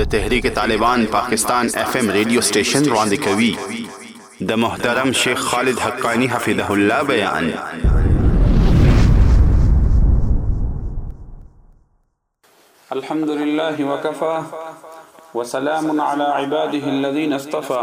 د تحریک طالبان پاکستان اف ام ریډیو سټیشن وړاندې کوي د محترم شیخ خالد حقانی حفظه الله بیان الحمد لله وكفى وسلام على عباده الذين اصطفى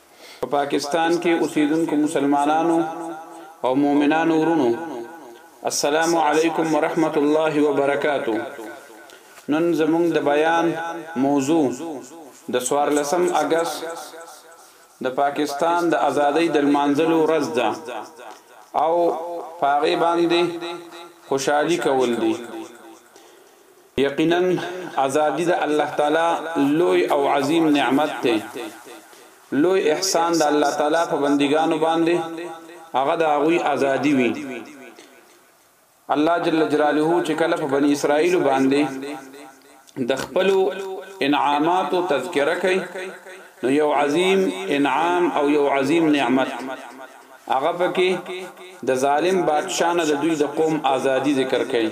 په پاکستان کې اوسیدونکو مسلمانانو او مؤمنانو ورونو السلام علیکم ورحمت الله وبرکاتو نن زمونږ د بیان موضوع د سوار لسم اگست د پاکستان د ازادۍ د لمانځلو ورځ ده او پاغه باندې خوشحالي کول دي یقینا ازادي د الله تعالی لوی او عظیم نعمت دی، لوی احسان د الله تعالی په بندګانو باندې هغه د هغوی ازادي وي، الله جل جلاله چې کله په بني اسرائیلو باندې د خپلو انعاماتو تذکره کوي نو یو عظیم انعام او یو عظیم نعمت هغه پکې د ظالم بادشاه نه د دوی د قوم ازادي ذکر کوي.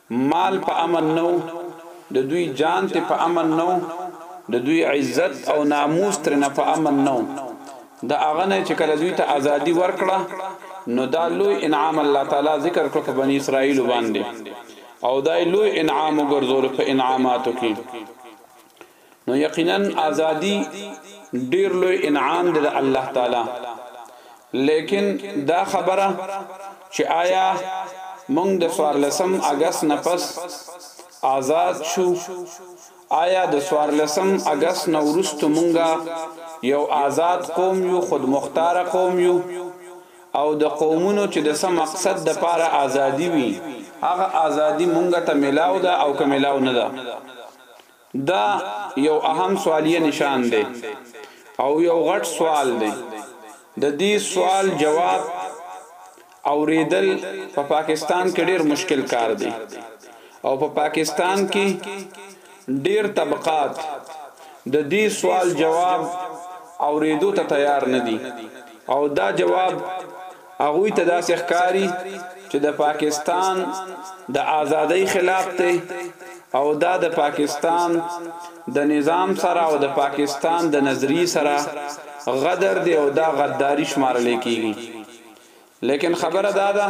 مال په امن نه وو، د دوی جان ترې په امن نه وو، د دوی عزت او ناموس ترېنه په امن نه وو، د هغه نه چې کله دوی ته ازادي ورکړه نو دا لوی انعام الله تعالی ذکر کړ په بني اسرائیلو باندې او دا یې لوی انعام وګرځولو په انعاماتو کې. نو یقینا آزادی ډیر لوی انعام دی د الله تعالی لیکن دا خبره چې آیا مونږ د سوار لسم اگست نه پس آزاد شو آیا د سوار لسم اگست نه ورستو مونږه یو آزاد قوم یو خود مختار قوم یو او د قومونو چې د سم مقصد د پاره ازادي وي هغه ازادي مونږ ته ملاو ده او که ملاو نه ده دا یو اهم سوالیه نشان دی او یو غټ سوال دی د دی سوال جواب اوریدل په پاکستان کی ډیر مشکل کار دی او په پاکستان کی ډیر طبقات د دی سوال جواب اوریدو ته تیار ندی او دا جواب هغوی ته داسې ښکاري چې د پاکستان د آزادۍ خلاف دی او دا د پاکستان د نظام سره او د پاکستان د نظریې سره غدر دی او دا غداري شمارل کیږي لیکن خبره دا ده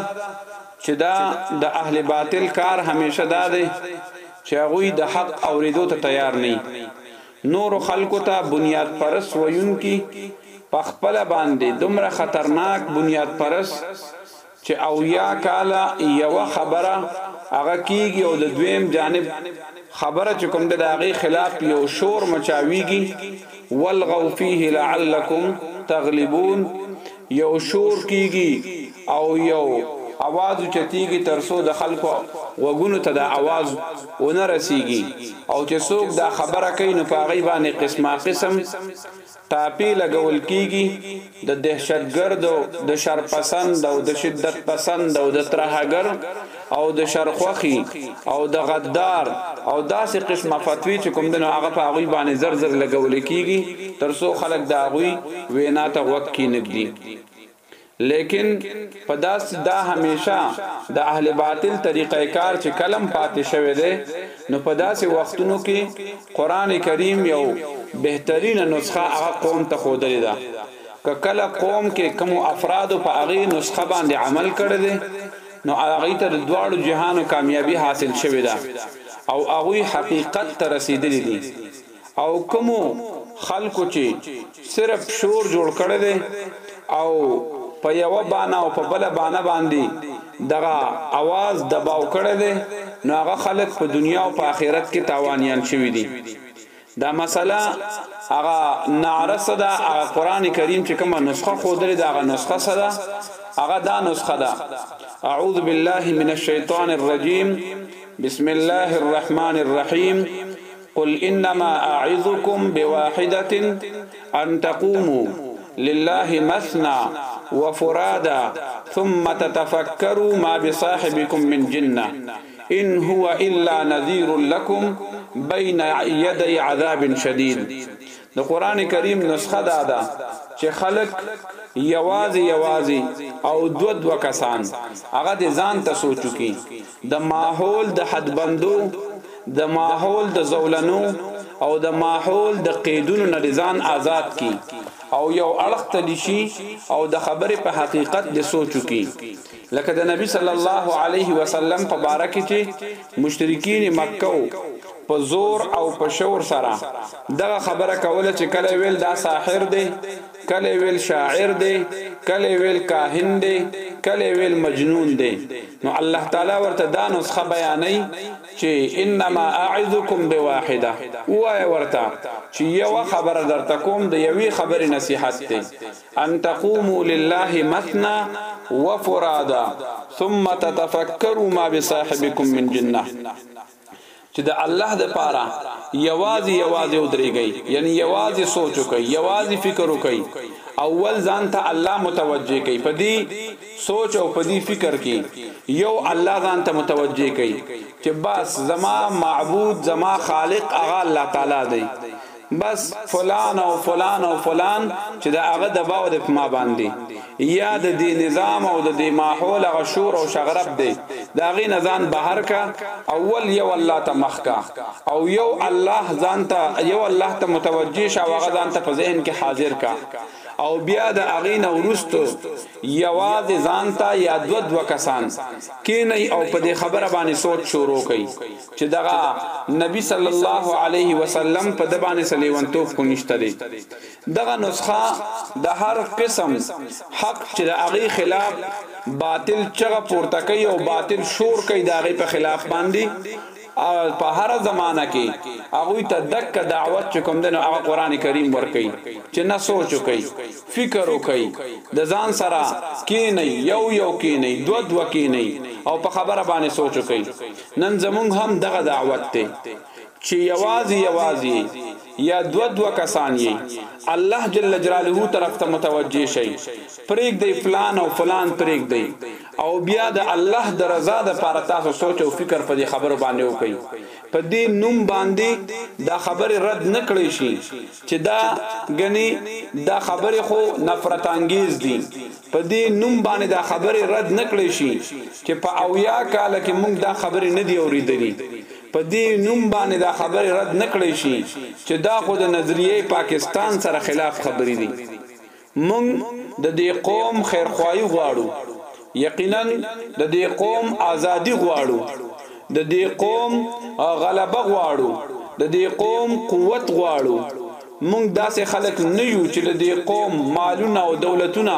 چې دا د اهل باطل کار همیشه دا دی چې هغوی د حق اوریدو ته تیار نه نورو خلکو ته بنیاد پرست ویونکي په خپله باندې دومره خطرناک بنیاد پرست چې اویا کاله یوه خبره هغه کیږي او د دویم جانب خبره چې کوم ده د هغې خلاف یو شور مچاویږي والغو فیه لعلکم تغلبون یو شور کیږي او یو اواز اوچتیږي تر څو د خلکو غوږونو ته دا اواز ونه رسیږي او چې څوک دا خبره کوي نو په هغوی باندې قسماقسم ټاپې لګول کیږي د دهشتګرد او دشرپسند او دشدت پسند او د ترهګر او د شرخوښي او د غدار او داسې قسمه فتوی چې کوم دی نو هغه په هغوی باندې زر زر لګول کیږي تر څو خلک د هغوی وینا ته غوږ کینږدي لیکن په داسې دا همیشه د اهل باطل طریقه کار چې کلم پاتې شوی دی نو په داسې وختونو کې قران کریم یو بهترینه نسخه هغه قوم ته خودلې ده که کله قوم کې کوم افراد په هغه نسخه باندې عمل کړی دی نو هغوی ته د دواړو جهانو کامیابي حاصل شوې ده او هغوی حقیقت ته رسیدلي دي او کومو خلکو چې صرف شور جوړ کړی دی او په یوه بانه او په بله بانه باندې دغه اواز دباو کړی دی نو هغه خلک په دنیا او په اخرت کې تاوانیان شوي دي دا مساله هغه نعره څه ده هغه قران کریم چې کومه نسخه خودلې ده هغه نسخه څه ده هغه دا نسخه ده اعوذ بالله من الشیطان الرجیم بسم الله الرحمن الرحیم قل انما اعظكم بواحده ان تقوموا لله مثنى وفرادا ثم تتفكروا ما بصاحبكم من جنه ان هو الا نذير لكم بين يدي عذاب شديد د قران کریم نسخه دا ده چې خلق یوازې یوازې او دو دو کسان هغه د ځان ته سوچو کی د ماحول د حدبندو د ماحول د زولنو او د ماحول د قیدونو نه ځان آزاد کی او یو اړخ ته دشي او د خبره په حقیقت د سوچو کی لکه د نبی صلی الله علیه وسلم په باره کې چې مشرکین مکه و په زور او په شور سره دغه خبره کوله چې کله ویل دا ساحر دی کله ویل شاعر دی کله ویل کاهن دی کله ویل مجنون دی نو الله تعالی ورته دا نسخه بیانې چې انما اعذکم بواحده وای ورته چې یو خبره درته کوم د یوې خبرې نصیحت دی ان تقوموا لله مثنی وفرادا ثم تتفکروا ما بصاحبکم من جنه چې د الله د پاره یوازې یوازې ودرېږي یعنی یوازې سوچ وکړي یوازې فکر وکړي اول ځان ته الله متوجه کوي په دې سوچ او په دې فکر کې یو الله ځان ته متوجه کوي چې بس زما معبود زما خالق هغه الله تعالی دی بس فلان او فلان او فلان چې د هغه دباو د پما باندې یا د دې نظام او د دې ماحول هغه شور او شغرب دی دا غي نزان بهر کا اول یو الله ته مخ کا او یو الله ځان ته یو الله ته متوجه شا وغه ځان ته په ذهن کې حاضر کا او بیا د هغه نه ورستو یواز ځان ته یا دو دو کسان کې نه او په دې خبره باندې سوچ شروع کړي چې دغه نبي صلی الله علیه وسلم په ده باندې څه لېونتوب خو نشته دی، دغه نسخه د هر قسم حق چې د هغې خلاف باطل چغه پورته کوي او باطل شور کوي د هغې په خلاف باندې په هره زمانه کې هغوی ته دک دعوت چې کوم دی نو هغه قرآن کریم ورکوي چې نه سوچ وکړئ، فکر وکړئ، د ځان سره کېنئ، یو یو کېنئ، دوه دوه کېنئ او په خبره باندې سوچ وکړئ. نن زموږ هم دغه دعوت دی چی یوازی یوازی یی یا دوه دوه کسان یی الله جل جلاله طرف ته متوجه شی پریږدئ فلان او فلان پریږدئ او بیا د الله د رضا د پاره تاسو سوچ او فکر په دی خبرو باندی وکړئ په دی نوم باندی دا خبری رد نه کړی شی چې دا ګنې دا خبرې خو نفرت انګیز دي په دې نوم باندې دا خبرې رد نکړې شي چې په اویا کال کې موږ دا خبرې نه دی اوریدلې په دې نوم باندې دا خبرې رد نکړې شي چې دا خو د نظریه پاکستان سره خلاف خبرې دي موږ د دې قوم خیرخواهي غواړو، یقینا د دې قوم ازادي غواړو، د دې قوم غلبه غواړو، د دې قوم قوت غواړو، موږ داسې خلک نه یو چې د دې قوم مالونه او دولتونه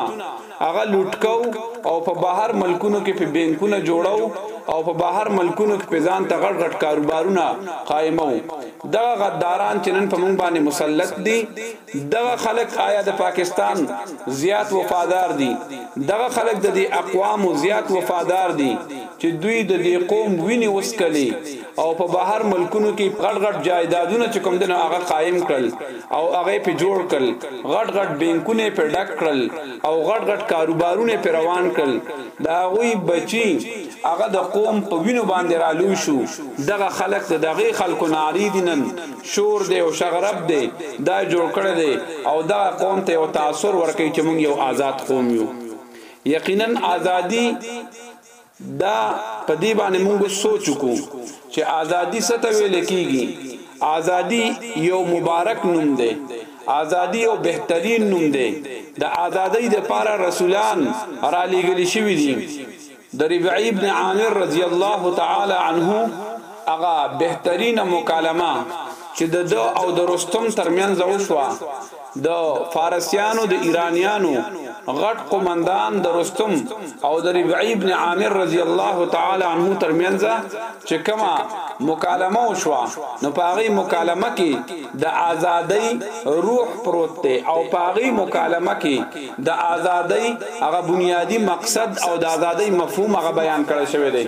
هغه لوټ کوو او په بهر ملکونو کې پرې بینکونه جوړوو او په بهر ملکونو کې پرې ځان ته غټ غټ کاروبارونه قایموو، دغه غداران چې نن په موږ باندې مسلط دي دغه خلک آیا د پاکستان زیات وفادار دي؟ دغه خلک د دې اقوامو زیات وفادار دي چې دوی د دې قوم وینې وڅکلې او په بهر ملکونو کې غټ غټ جایدادونه چې کوم دي نو هغه قایم کړل او هغه یې پرې جوړ کړل، غټ غټ بینکونه یې پرې ډک کړل او غټ غټ کاروبارونه یې پرې روان کړل. د هغوی بچي هغه د قوم په وینو باندې رالوی شو. دغه خلک د دغې خلکو نارې دي نن. شور دی او شغرب دی دا جوړ کړی دی او دغه قوم ته یو تاثر ورکوي چې موږ یو آزاد قوم یو یقینا ازادي دا په دې باندې موږ سوچ کو چې ازادي څه ته ویل کیږي ازادي یو مبارک نوم دی ازادي یو بهترین نوم دی د ازادۍ لپاره رسولان را لېږل شوي دي د ربعی ابن عامر رضی الله تعالی عنه هغه بهترینه مکالمه چې د ده او د رستم ترمنځ وشوه د فارسیانو د ایرانیانو غټ قومندان د رستم او د ربعی ابن عامر رضی الله تعالی عنه ترمنځ چې کومه مکالمه وشوه نو په هغه مکالمه کې د ازادۍ روح پروت دی او په هغه مکالمه کې د آزادۍ هغه بنیادی مقصد او د آزادۍ مفهوم هغه بیان کړی شوی دی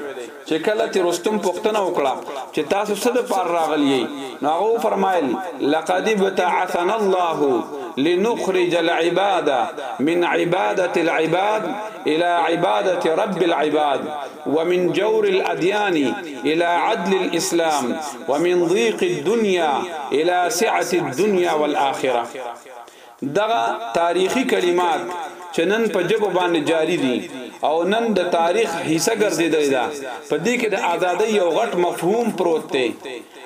چې کله تی رستم پوښتنه وکړه چې تاسو څه د پار راغلی نو هغه فرمایل لقد ابتعثنا الله لنخرج العباد من عباده العباد الى عباده رب العباد ومن جور الاديان الى عدل الاسلام ومن ضيق الدنيا الى سعه الدنيا والاخره دغه تاریخي کلمات چې نن په ژبو باندې جاري دي او نن د تاریخ حصه ګرځېدلې ده، په دې کې د آزادۍ یو غټ مفهوم پروت دی.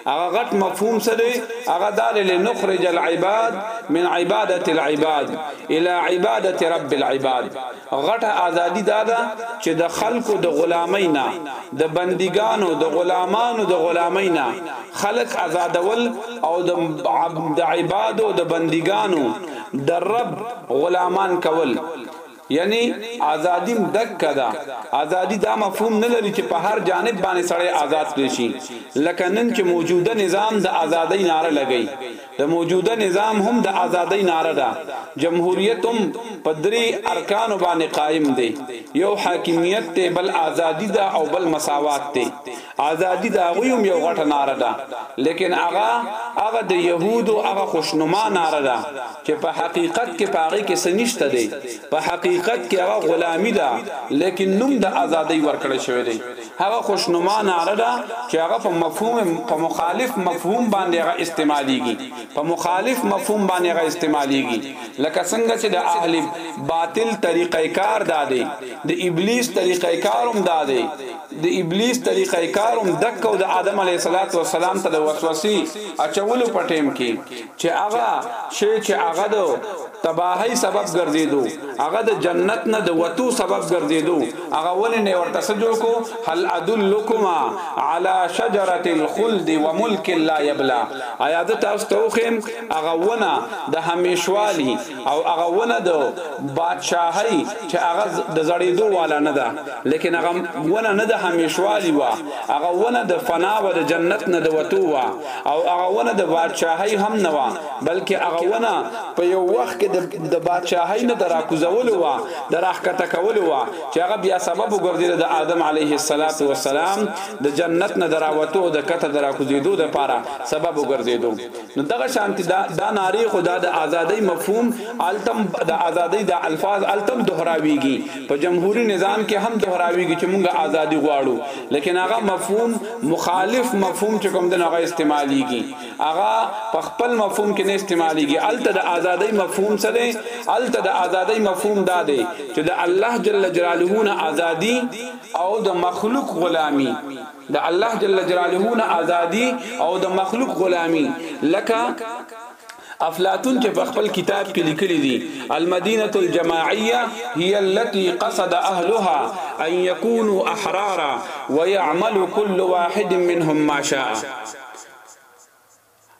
هغه غټ مفهوم څه دی؟ هغه دا دی، لنخرج العباد من عبادة العباد الی عبادة رب العباد. غټه ازادي دا ده چې د خلکو د غلامۍ نه، د بندیګانو، د غلامانو د غلامۍ نه خلک ازادول او د د عبادو، د بندیګانو، د رب غلامان کول. یعنې ازادي دکه ده. ازادي دا مفهوم نه لري چې په هر جانب باندې سړی ازاد کړل شي، لکه نن چې موجوده نظام د ازادۍ نعره لګوي. د موجوده نظام هم د آزادۍ نعره ده، جمهوریت هم په درې ارکانو باندې قایم دی، یو حاکمیت دی، بل آزادي ده او بل مساوات دی، آزادي د هغوی هم یو غټه نعره ده، لیکن هغه هغه د یهودو هغه خوشنما نعره ده چې په حقیقت کې په هغې کې څه نشته دی، په حقیقت کې هغه غلامي ده، لیکن نوم د آزادۍ ورکړی شوی دی. هغه خوشنما نعره ده چې هغه په مفهوم په مخالف مفهوم باندې هغه استعمالیږي په مخالف مفهوم باندې هغه استعمالیږي لکه څنګه چې د اهل باطل طریقه کار دادې د ابلیس طریقه کاروم دادې د ابلیس طریقه کاروم دک او د آدم علیه السلام ته د وسوسې اچولو په ټیم کې چې هغه شی چې هغه د تباهۍ سبب ګرځیدو هغه د جنت نه د وتو سبب ګرځیدو هغه ونې نه ورته څه جوړ کو هل ادلکما علی شجرة الخلد وملک لا یبلا ایا زه تاسو ته وښیم هغه ونه د همیشوالي او هغه ونه د بادشاهۍ چې هغه د زړېدو والا نه ده، لېکن هغه ونه نه د همېشوالي وه، هغه ونه د فنا وه، د جنت نه د وتو وه، او هغه ونه د بادشاهۍ هم نه وه، بلکې هغه ونه په یو وخت کې د بادشاهۍ نه د راکوزولو وه، د راښکته کولو وه، چې هغه بیا سبب وګرځېده د آدم علیه الصلوة والسلام د جنت نه د راوتو او د کته د راکوزېدو لپاره سبب وګرځېدو. نو دغه شانتی دا دا ناری خو دا د آزادۍ مفهوم التم د آزادۍ د الفاظ التم دهراویږي په جمهوري نظام کې هم دهراویږي چې مونږ آزادي غواړو لیکن هغه مفهوم مخالف مفهوم چې کوم د هغه استعمالیږي هغه په خپل مفهوم کې نه استعمالیږي الته د آزادۍ مفهوم څه دی الته د آزادۍ مفهوم دا دی چې د الله جل جلاله نه آزادي او د مخلوق غلامی د الله جل جلاله نه ازادي او د مخلوق غلامي لکه افلاطون چې په خپل کتاب کې لیکلي دي المدینه الجماعیه هي التي قصد اهلها ان يكونوا احرارا ويعمل كل واحد منهم ما شاء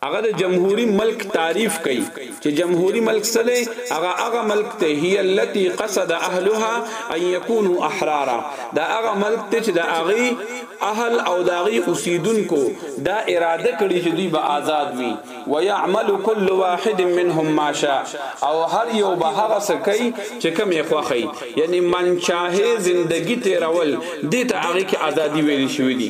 هغه د جمهوري ملک تعریف کوي چې جمهوري ملک څه دی هغه هغه ملک ته هي التي قصد اهلها ان يكونوا احرارا دا هغه ملک ته چې د هغه اهل او د هغه اوسیدونکو دا اراده کړي چې دوی به آزاد وي ويعمل كل واحد منهم ما شاء او هر یو به هغه څه کوي چې کوم یې خوښي یعنی من چاهه زندگی تیرول دې ته هغه کې ازادي ویل شوې دي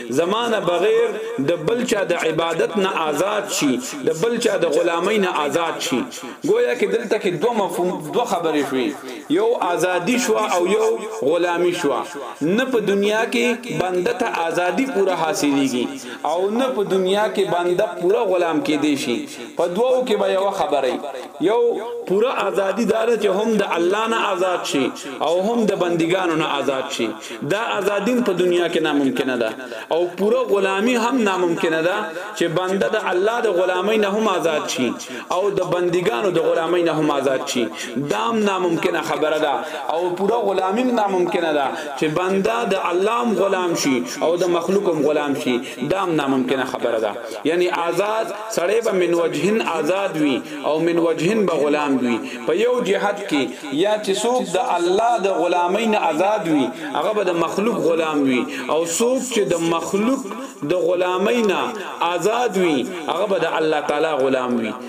زما نه بغیر د بل چا د عبادت نه آزاد شي د بل چا د غلامۍ نه آزاد شي گویا کې دلته کې دوه مفهوم دوه خبرې شوې یو آزادي شو او یو غلامي شو نه په دنیا کې بنده ته آزادي پوره حاصلېږي او نه په دنیا کې بنده پوره غلام کېدې شي په دوو کې به یو خبرې یو پوره ازادی دا ده چې هم د الله نه آزاد شي او هم د بندګانو نه آزاد شي دا ازادی په دنیا کې ناممکنه ده او پوره غلامی هم ناممکنه ده چې بنده د الله د غلامی نه هم آزاد شي او د بندګانو د غلامی نه هم آزاد شي دا هم ناممکنه خبره ده او پوره غلامی هم ناممکنه ده چې بنده د الله هم غلام شي او د مخلوق هم غلام شي دا هم ناممکنه خبره ده یعنی آزاد سړی به من وجهن آزاد وی او من وجهن به غلام وی په یو جهت کی یا چی څوک د الله د غلامی نه آزاد وی هغه به د مخلوق غلام وی او څوک چی د مخلوق د غلامی نه آزاد وی هغه به د الله تعالی غلام وی.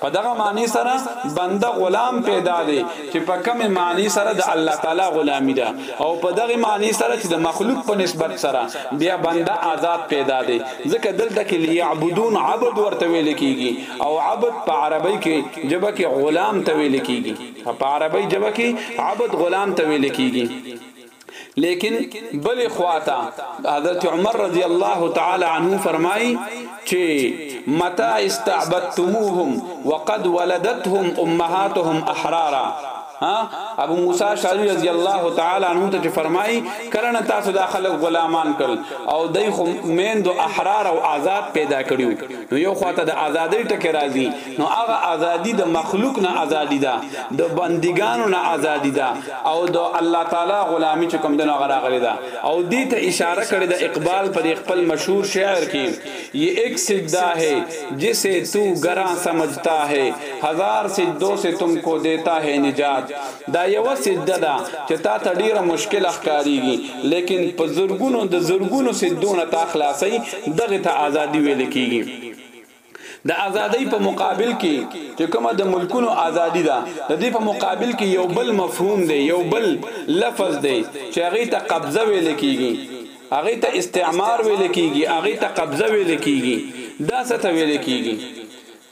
په دغه معنی سره بنده غلام پیدا دی چې په کومې معنی سره د الله تعالی غلامی ده او په دغه معنی سره چې د مخلوق په نسبت سره بیا بنده آزاد پیدا دی ځکه دلته کې لیعبدون عبد ورته ویل کیږي او عبد په عربی کې ژبه کې غلام ته ویل کیږي په عربی ژبه کې عبد غلام ته ویل کیږي لیکن بلې خوا ته حضرت عمر رضی الله تعالی عنه فرمایي چې متى استعبدتموهم وقد ولدتهم امهاتهم احرارا ابو موسی شاری رضی الله تعالی عنہ ته فرمای کلن تاسو دا خلک غلامان کړل او دای خو میند احرار او آزاد پیدا کړیو نو یو خواته د ازادۍ ټکی راځي نو هغه ازادي د مخلوق نه ازادي ده د بندګانو نه ازادي ده او د الله تعالی غلامي چې کوم دنو غراغلي ده او دې ته اشاره کړې د اقبال پر خپل مشهور شعر کې یې ایک سجدا هي جسه تو ګران سمجتا هي هزار سجدو سه تم کو دیتا هي نجات دا یوه سجده ده چې تا ته ډیره مشکله ښکاریږي لیکن په زرګونو د زرګونو سجدو نه تا خلاصي دغه ته ازادي ویل کیږي. د ازادۍ په مقابل کې چې کومه د ملکونو ازادي ده د دې په مقابل کې یو بل مفهوم دی یو بل لفظ دی چې هغې ته قبضه ویل کیږي هغې ته استعمار ویل کیږي هغې ته قبضه ویل کیږي دا څه ته ویل کیږي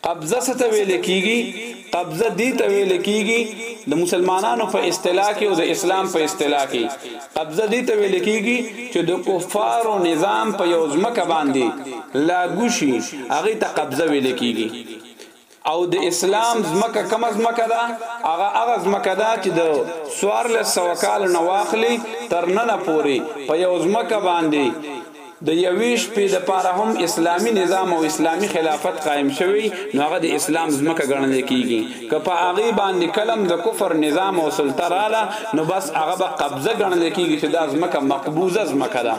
قبضه څه ته ویل کیږي قبضه دې ته ویل کیږي د مسلمانانو په اصطلاح کې او د اسلام په اصطلاح کې قبضه دې ته ویل کیږي چې د کفارو نظام په یو ځمکه باندې لاګو شي هغه ته قبضه ویل کیږي او د اسلام زمکه کم زمکه ده هغه هغه زمکه ده چې د سوار له سوکال نو واخلي تر نن پوري په یو زمکه باندې د یوې شپې د پاره هم اسلامي نظام او اسلامي خلافت قایم شوی نو هغه د اسلام ځمکه ګڼل کیږي که په هغې باندې کله هم د کفر نظام او سلطه راله نو بس هغه به قبضه ګڼل کیږي چې دا ځمکه مقبوضه ځمکه ده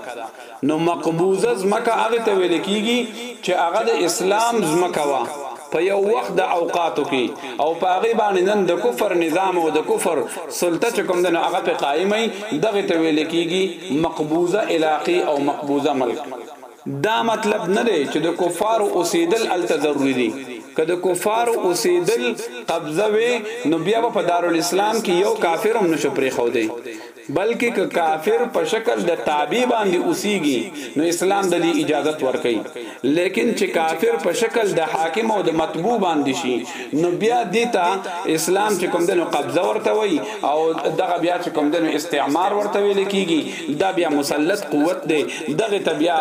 نو مقبوضه ځمکه هغې ته ویل کیږي چې هغه د اسلام ځمکه وه. په یو وخت د اوقاتو کی او په هغی باندی نن د کفر نظام او د کفر سلطه چه کوم ده نو هغه پی قائمه وی دغی ته ویل کیږی مقبوضه علاقی او مقبوضه ملک. دا مطلب نه دی چه د کفارو اوسیدل هلته ضروری دی که د کفارو اوسیدل قبضه وی نو بیا به په دارالاسلام کی یو کافر هم نشو پریښودی بلکه که کافر په شکل د تابع باندې اوسیږي نو اسلام د دې اجازت ورکوي لیکن چې کافر په شکل د حاکم او د متبوع باندې شي نو بیا دې ته اسلام چې کوم دی نو قبضه ورته وایي او دغه بیا چې کوم دی نو استعمار ورته ویل کیږي دا بیا مسلط قوت دی دغه ته بیا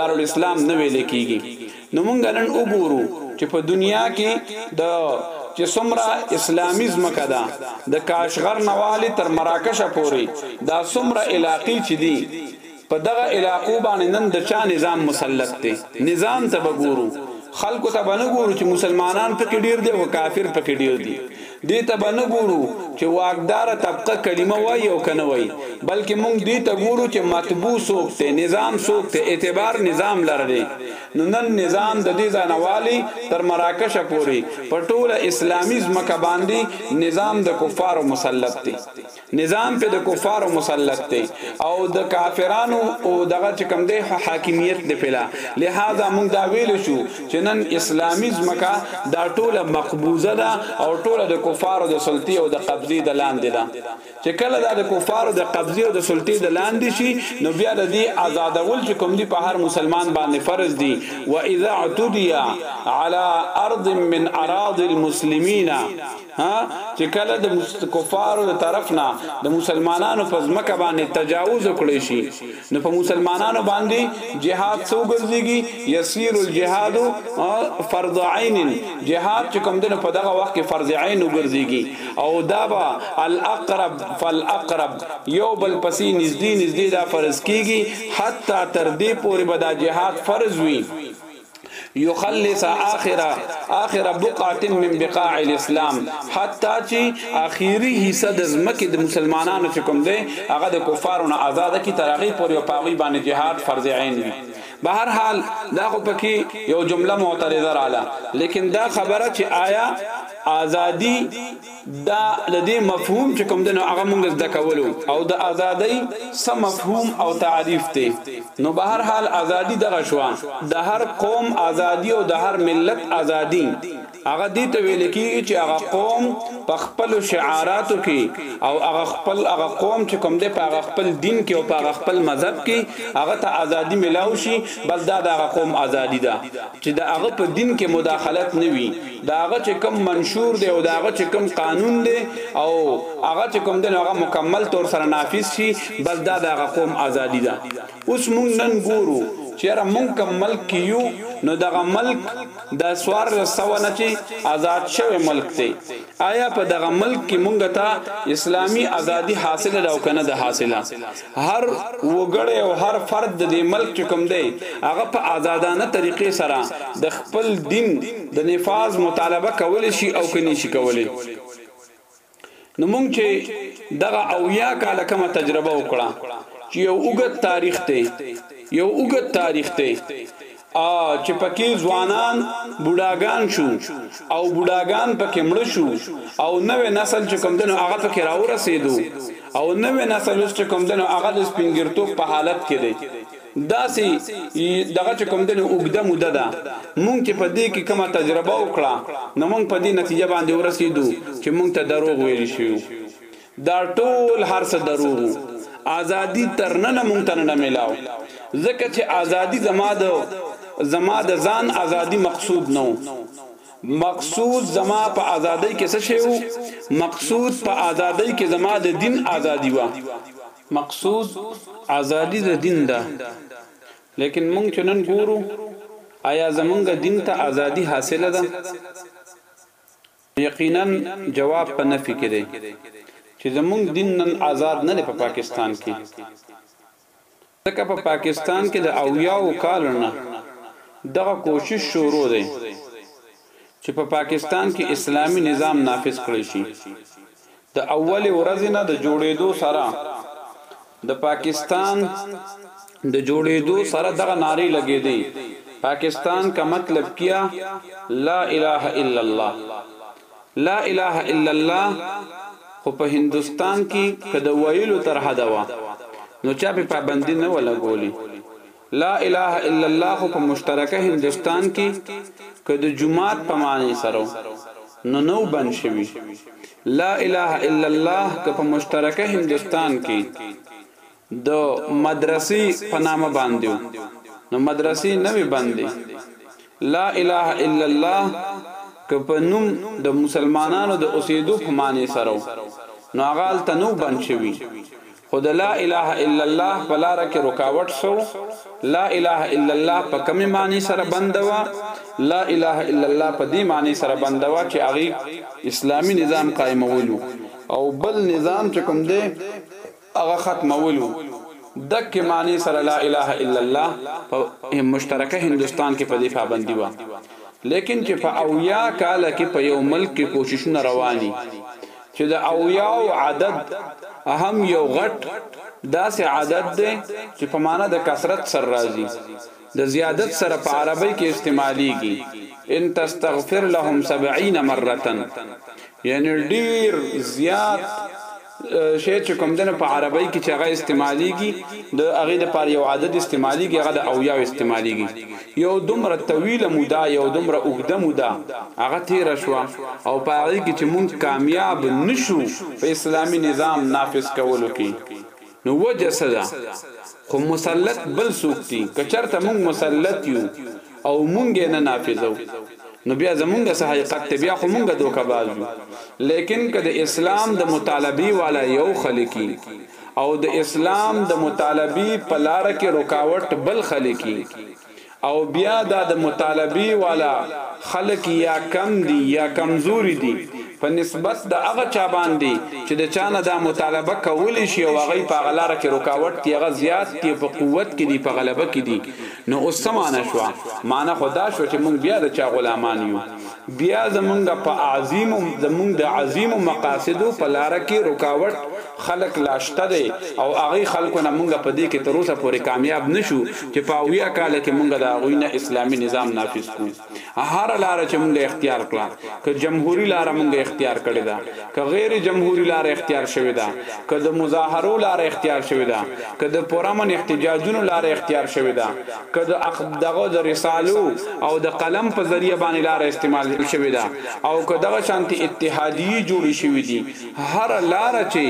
دارالاسلام نه ویل کیږي. نو مونږ نن وګورو چې په دنیا کې د چې څومره اسلامي ځمکه ده د کاشغر نه والي تر مراکشه پورې دا څومره علاقې چې دي په دغه علاقو باندې نن د چا نظام مسلط دی نظام ته به ګورو خلکو ته به نه ګورو چې مسلمانان پکې ډیر دي او کافر پکې ډیر دي دې ته به نه ګورو چې واکداره طبقه کلمه وايي او که نه وايي، بلکې موږ دې ته ګورو چې مطبوع څوک دی، نظام څوک دی، اعتبار نظام لره دی. نو نن نظام د دې ځانه والي تر مراکشه پورې په ټوله اسلامي ځمکه باندې نظام د کفارو مسلط دی. نظام پې د کفارو مسلط دی او د کافرانو او دغه چې کوم دی حاکمیت دی پلا لهذا موږ دا ویل شو چې نن اسلامي ځمکه دا ټوله مقبوضه ده او ټوله د کفارو د سلطې او د قبضې د لاندې ده چې کله دا د کفارو د قبضې او د سلطې د لاندې شي نو بیا د دې آزادول چې کوم دی په هر مسلمان باندې فرض دی و اذا اعتدی علی ارض من اراضی المسلمین ها چې کله د کفارو د طرف نه د مسلمانانو په ځمکه باندې تجاوز وکړي شي نو په مسلمانانو باندې جهاد څو ګرځيږي يسير الجهاد فرض عين جهاد چې کوم دنه په دغه وخت کې فرض عين وګرځيږي او دا به الاقرب فالاقرب یو بل پسې نږدې نږدې دا فرض کیږي حتی تر دې پورې به دا جهاد فرض وي یخلص اخر اخر بقعه من بقاع الاسلام حتی چې اخیری حصہ د زمکه د مسلمانانو چې کوم دی هغه د کفارو نه آزاد کی ترغه پورې او پاغي باندې جهاد فرض عین وي به هر حال دا خو پکې یو جمله معترضه رااله لیکن دا خبره چې آیا ازادي دا د دې مفهوم چې کوم دی نو هغه مونږ زده کولو او د ازادۍ څه مفهوم او تعریف دی نو به هر حال ازادي دغه شوه د هر قوم ازادي او د هر ملت ازادي هغه دې ته ویل کیږي چې هغه قوم په خپل شعاراتو کې او هغه خپل هغه قوم چې کوم دی په هغه خپل دین کې او په هغه خپل مذهب کې هغه ته ازادي ملاو شي بس دا د هغه قوم ازادي ده چې د هغه په دین کې مداخلت نه وي د هغه چې کوم منشور دی او د هغه چې کوم قانون دی او هغه چې کوم دی نو هغه مکمل طور سره نافذ شي بس دا د هغه قوم ازادي ده اوس مونږ نن ګورو چې را مونږ کوم ملک کې یو نو دغه ملک د سوار لسوه نه چې آزاد شوی ملک دی آیا په دغه ملک کې مونږ ته اسلامي ازادي حاصله ده او کنه ده حاصله هر وګړی او هر فرد د دې ملک چې کوم دی هغه په آزادانه طریقې سره د خپل دین د نفاذ مطالبه کولی شي او که نشي کولی نو مونږ چې دغه اویا کاله کومه تجربه وکړه چې یو اوږد تاریخ دی یو اوږد تاریخ دی چې پکې ځوانان بوډاګان شو او بوډاګان پکې مړ شو او نوې نسل چې کوم دنو هغه پکې راورسېدو او نوې نسل اوس چې کوم دنو هغه د سپینګیرتوب په حالت کې دی داسې دغه چې کوم دنو اوږده موده ده مونږ چې په دې کې کومه تجربه وکړه نو مونږ په دې نتیجه باندې ورسېدو چې مونږ ته دروغ ویل شوي دا ټول هر څه دروغ وو ازادي تر ننه مونږ ته نه ملاو ځکه چې ازادي زما د زما د ځان ازادي مقصود نه مقصود زما په ازادۍ کې څه شی وو مقصود په ازادۍ کې زما د دین ازادي و مقصود ازادي د دین ده لیکن مونږ چې نن ګورو آیا زمونږ دین ته ازادي حاصله ده یقینا جواب په نفی کی دی چی زمونږ دین نن آزاد نه دی په پاکستان کی ځکه په پاکستان کی د اویاوو کالو نه دغه کوشش شروع دی چی په پاکستان کی اسلامی نظام نافذ کړل شی د اولې ورځې نه د جوړېدو سره د پاکستان د جوړېدو سره دغه نارې لګېدې، پاکستان کا مطلب کیا لا اله الا الله، لا اله الا الله خو په هندوستان کې که د ویلو تر حده وه نو چا پې پابندي نه وه لګولي. لا اله الا الله خو په مشترکه هندوستان کې که د جومات په معنی سره و نو نه و بند شوي لا اله الا الله که په مشترکه هندوستان کې د مدرسي په نامه باندې و نو مدرسي نه وې بندې لا اله الا الله که په نوم د مسلمانانو د اوسېدو په معنی سره و نو هغه هلته نه و بند شوی خو د لا اله الا الله په لاره کې رکاوټ سو لا اله الا الله په کومې معنی سره بنده وه لا اله الا الله په دې معنی سره بنده وه چې هغې اسلامي نظام قائمولو او بل نظام چې کوم دی هغه ختمولو دکه معنی سره لا اله الا الله په مشترکه هندوستان کې په دې پابندي وه لیکن چې په اویا کال کې په یو ملک کې کوششونه رواني چې د اویاو عدد اهم یو غټ داسې عدد دی چې په معنی د کثرت سر راځي د زیادت سره په عربی کې استعمالیږي ان تستغفر لهم 70 مرتن یعنی ډیر زیات شی چه کوم دنه په عربی کی چه هغه استعمالیږی د هغی د پاره یو عدد استعمالیږی هغه د اویاو استعمالیږی یو دومره طویله موده یو دومره اوږده موده هغه تیره شوه او په هغی کی چه مونږ کامیاب نشو په اسلامی نظام نافذ کولو کی نو وجه څه ده خو مسلط بل څوک دی که چرته مونږ مسلط یو او مونږ یې نه نافذوو نو بیا زمونږ څه حقیقت ته بیا خو مونږ دوکه باز یو لیکن که د اسلام د مطالبی والا یو خلکی او د اسلام د مطالبی په لاره کې رکاوټ بل خلکی او بیا دا د مطالبی والا خلک یا کم دی یا کمزوری دی په نسبت د هغه چا باندی چه د چا نه دا مطالبه کولی شی او هغه په هغه لاره کی رکاوټ دی هغه زیات دی او په قوت کی دی په غلبه کی دی نو اوس څه معنی شوه معنی خو دا شوه چه مونږ بیا د چا غلامان یو بیا زمونږ په عظیمو زمونږ د عظیمو مقاصدو په لاره کی رکاوټ خلق لا شته دی او هغی خلقو نه مونږ په دی کی تر اوسه پوری کامیاب نشو چه په اویا کاله کی مونږ د هغوی نه اسلامی نظام نافذ کو. هره لاره چې مونږ اختیار کړه، که جمهوري لاره مونږ اختیار کړې ده، که غیر جمهوري لاره اختیار شوې ده، که د مظاهرو لاره اختیار شوې ده، که د پرامن احتجاجونو لاره اختیار شوې ده، که د دغه د رسالو او د قلم په ذریعه باندې لاره استعمال شوې ده او که دغه شانتې اتحادیې جوړې شوې دي، هره لاره چې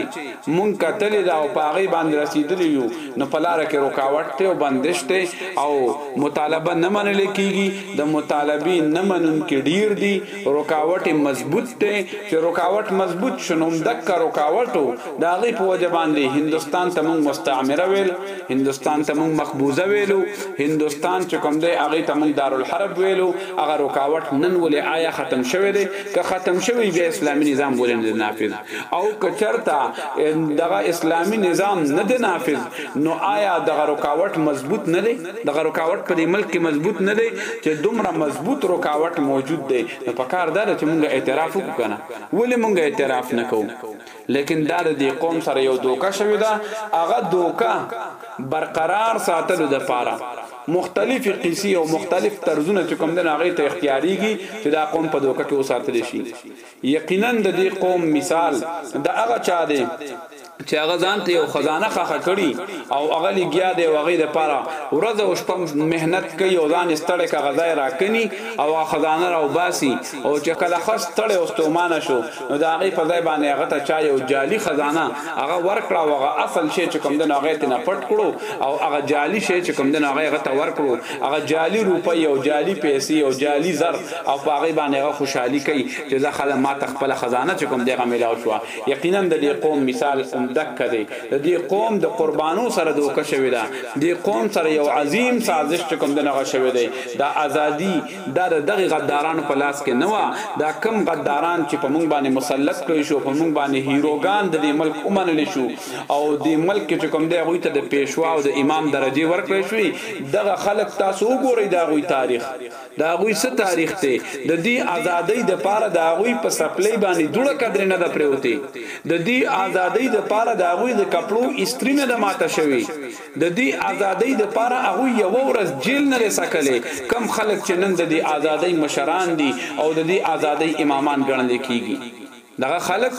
موږ کتلې ده او په هغې باندې رسېدلي یو، نو په لاره کې رکاوټ دی او بندش دی او مطالبه نه منل کېږي، د مطالبې نه منونکي ډېر دي، رکاوټ یې مضبوط دی، چې رکاوټ مضبوط شو، نو همدکه رکاوټ و، د هغې په وجه باندې هندوستان ته موږ مستعمره ویل، هندوستان ته موږ مخبوزه ویلو، هندوستان چې کوم دی هغې ته موږ دارالحرب ویلو، هغه رکاوټ نن ولې آیا ختم شوی دی؟ که ختم شوی بیا اسلامی نظام ولې نه نافذ او که چرته دغه اسلامی نظام نه دی نافذ نو آیا دغه رکاوټ مضبوط نه دی دغه رکاوټ په دې ملک کې مضبوط نه دی چې دومره مضبوط رکاوټ موجود دی نو په کار ده چې مونږه اعتراف وکړو کنه ولې مونږه اعتراف نه کوو لیکن دا د دې قوم سره یو دوکه شوې ده، هغه دوکه برقرار ساتلو د پاره مختلفې قیصې او مختلف طرزونه چې کوم دی نو هغې ته اختیاریږي چې دا قوم په دوکه کې وساتل شي. یقینا د دې قوم مثال د هغه چا دی چې هغه ځان ته یو خزانه ښخه کړي او هغه لګیا دی او هغې د پاره ورځ او شپه محنت کوي او ځان یې ستړی که هغه ځای راکني او هغه خزانه راوباسي او چې کله ښه ستړی او ستومانه شو نو د هغه په ځای باندې هغه ته چا یو جعلي خزانه هغه ورکړه او هغه اصل شی چې کوم دی نو هغه یې ترېنه پټ کړو او هغه جعلي شی چې کوم دی نو هغه یې هغه ته ورکړو، هغه جعلي روپۍ او جعلي پیسې او جعلي زر او په هغې باندې هغه خوشحالي کوي چې ځه ښه ده ما ته خپله خزانه چې کوم دی هغه مېلاو شوه، یقیناً د دې قوم مثال هم دکه دی، د دې قوم د قربانو سره دوکه شوې ده، دې قوم سره یو عظیم سازش چې کوم دی نو هغه شوی دی، دا ازادي. دا د دغه غدارانو په لاس کې نه وه، دا کوم غداران چې په موږ باندې مسلط کړی شو، په موږ باندې هیروګان د دې ملک ومنل شو او دې ملک کې چې کوم دی هغوی ته د پیشوا او د امام درجې ورکړی شوې، دغه خلک تاسو وګورئ د هغوی تاریخ، د هغوی څه تاریخ دی، د دې آزادۍ د پاره د هغوی په څپلۍ باندې دوړه قدرې نه ده پریوتې، د دې آزادۍ د پاره د هغوی د کپړو استري نه ده ماته شوې. د دې ازادۍ لپاره هغوی یوه ورځ جیل نه دی څکلی، کوم خلک چې نن د دې ازادۍ مشران دي او د دې ازادۍ امامان ګڼل کیږي، دغه خلک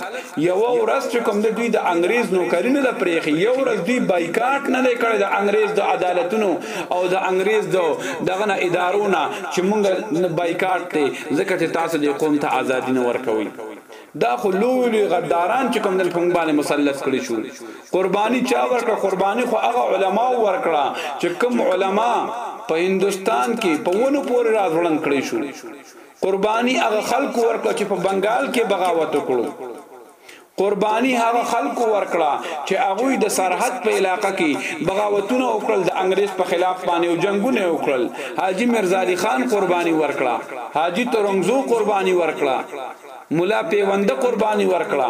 یوه ورځ چې کوم دی دوی د انګریز نوکري نه ده پریښې، یو ورځ دوی بایکاټ نه دی کړی د انګریز د عدالتونو او د انګریز د دغه نه ادارو نه چې موږ نه بایکاټ دی ځکه چې تاسو دې قوم ته ازادي نه ورکوئ. دا خو لوی لوی غداران چې کوم دل په موږ باندې مسلط کړی شو قرباني چا ورکړه قرباني خو هغه علما ورکړه چې کوم علما په هندستان کې په ونو پورې راځوړند کړی شو قرباني هغه خلکو ورکړه چې په بنگال کې بغاوت وکړو قرباني هغه خلکو ورکړه چې هغه د سرحد په علاقې کې بغاوتونه وکړل د انګريز په خلاف باندې او جنگونه وکړل حاجی مرزا علي خان قرباني ورکړه حاجی ترنګزو قرباني ورکړه ملا پیونده قربانی ورکړه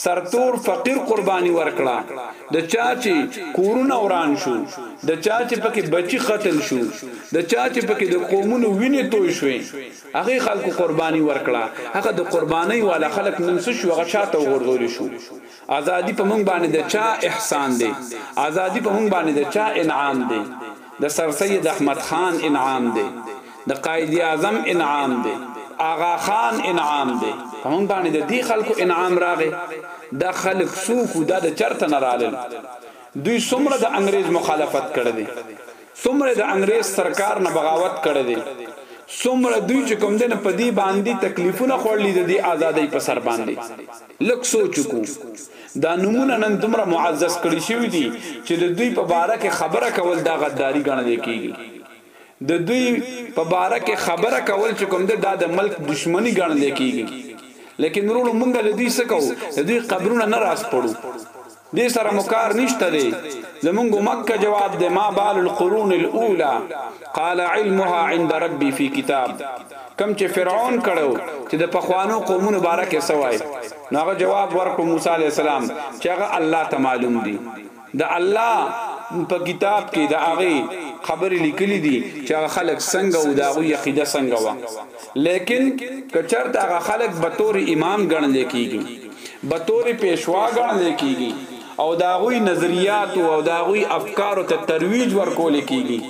سرتور فقیر قربانی ورکړه د چا چی کورونه وران شو د چا چی پکې بچی قتل شو د چا چی پکې د قومونو وینې توی شوې هغه خلکو قربانی ورکړه هغه د قربانی والا خلک نن څه شو هغه شاته وغورځول شو ازادي په مونږ باندې د چا احسان دی ازادي په مونږ باندې د چا انعام دی د سر سید احمد خان انعام دی د قائد اعظم انعام دی آغا خان انعام دی په مونږ باندې د دې خلکو انعام راغی دا خلک څوک وو دا د چرته نه رالل دوی څومره د انګريز مخالفت کړی دی څومره د انګريز سرکار نه بغاوت کړی دی څومره دوی چې کوم دنه په دې باندې تکلیفونه خورلی د دې ازادۍ په سر باندې لک سوچ کو دا نمونه نن دومره معزز کړی شوی دی چې د دوی په باره کې خبره کول دا غداری ګڼل کیږي د دوی په باره کې خبره کول چې کوم ده دا د ملک دشمنی ګڼل کیږی لیکن وروړو مونږ له دوی څه کوو د دوی قبرونه نه راسپړو دې سره مو کار نشته دی زمونږ مکه جواب دی ما بال القرون الاولى قال علمها عند ربي في کتاب کم چې فرعون کړو چې د پخوانو قومونو باره کې سوای نو هغه جواب ورکړو موسی علی السلام چې هغه الله ته معلوم دی د الله په کتاب کي د هغه خبري ليکلي دي چي هغه خلک څنګه وو، د هغوی عقيده څنګه وه، ليکن که چرته هغه خلک بطور امام ګڼل کيږي، بطور پيشوا ګڼل کيږي او د هغوی نظرياتو او د هغوی افکارو ته ترويج ورکول کيږي،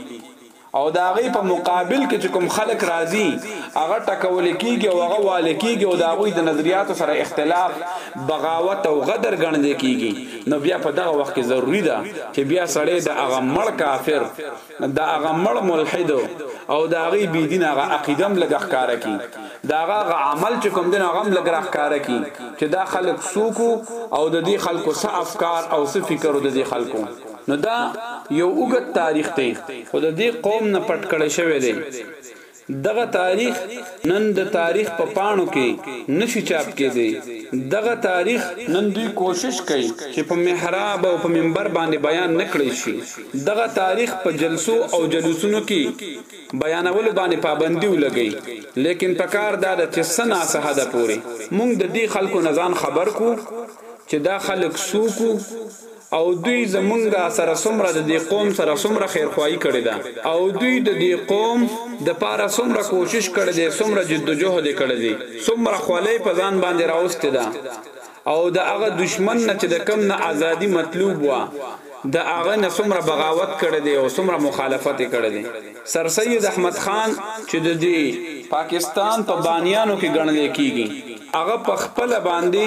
او د هغوی په مقابل کې چې کوم خلک راځي هغه ټکول کیږي او هغه وال کیږي او د هغوی د نظریاتو سره اختلاف بغاوت او غدر ګڼل کیږي نو بیا په دغه وخت کې ضروري ده چې بیا سړی د هغه مړ کافر د هغه مړ ملحد او د هغه بی دین هغه عقیده هم لګ ښکارا کی دا هغه عمل چې کوم دین هغه هم لګ ښکارا کی چې دا خلک سوکو او د دې خلکو څه افکار او څه فکر د دې خلکو نو دا یو اوږد تاریخ دی خو د دې قوم نه پټ کړی شوی دی. دغه تاریخ نن د تاریخ په پاڼو کې نه شي چاپ کېدی. دغه تاریخ. نن دوی کوشش کوي چې په محراب او په منبر باندې بیان نه کړی شي. دغه تاریخ په جلسو او جلوسونو کې بیانولو باندې پابندي ولګوي. لیکن پکار دا ده چې څه ناڅه حده پورې مونږ د دې خلکو نه ځان خبر کړو چې دا خلک څوک وو، او دوی زمونږ سره څومره د دې قوم سره څومره خیرخواهي کړې ده او دوی د دې قوم د پاره څومره کوشش کړی دی څومره جدوجهد یې کړی دی څومره خولۍ په ځان باندې راوستې ده او د هغه دښمن نه چې د کوم نه ازادي مطلوب وه د هغه نه څومره بغاوت کړی دی او څومره مخالفت یې کړی دی سرسید احمد خان چې د دې پاکستان په بانیانو کې ګڼلی کیږي هغه په خپله باندې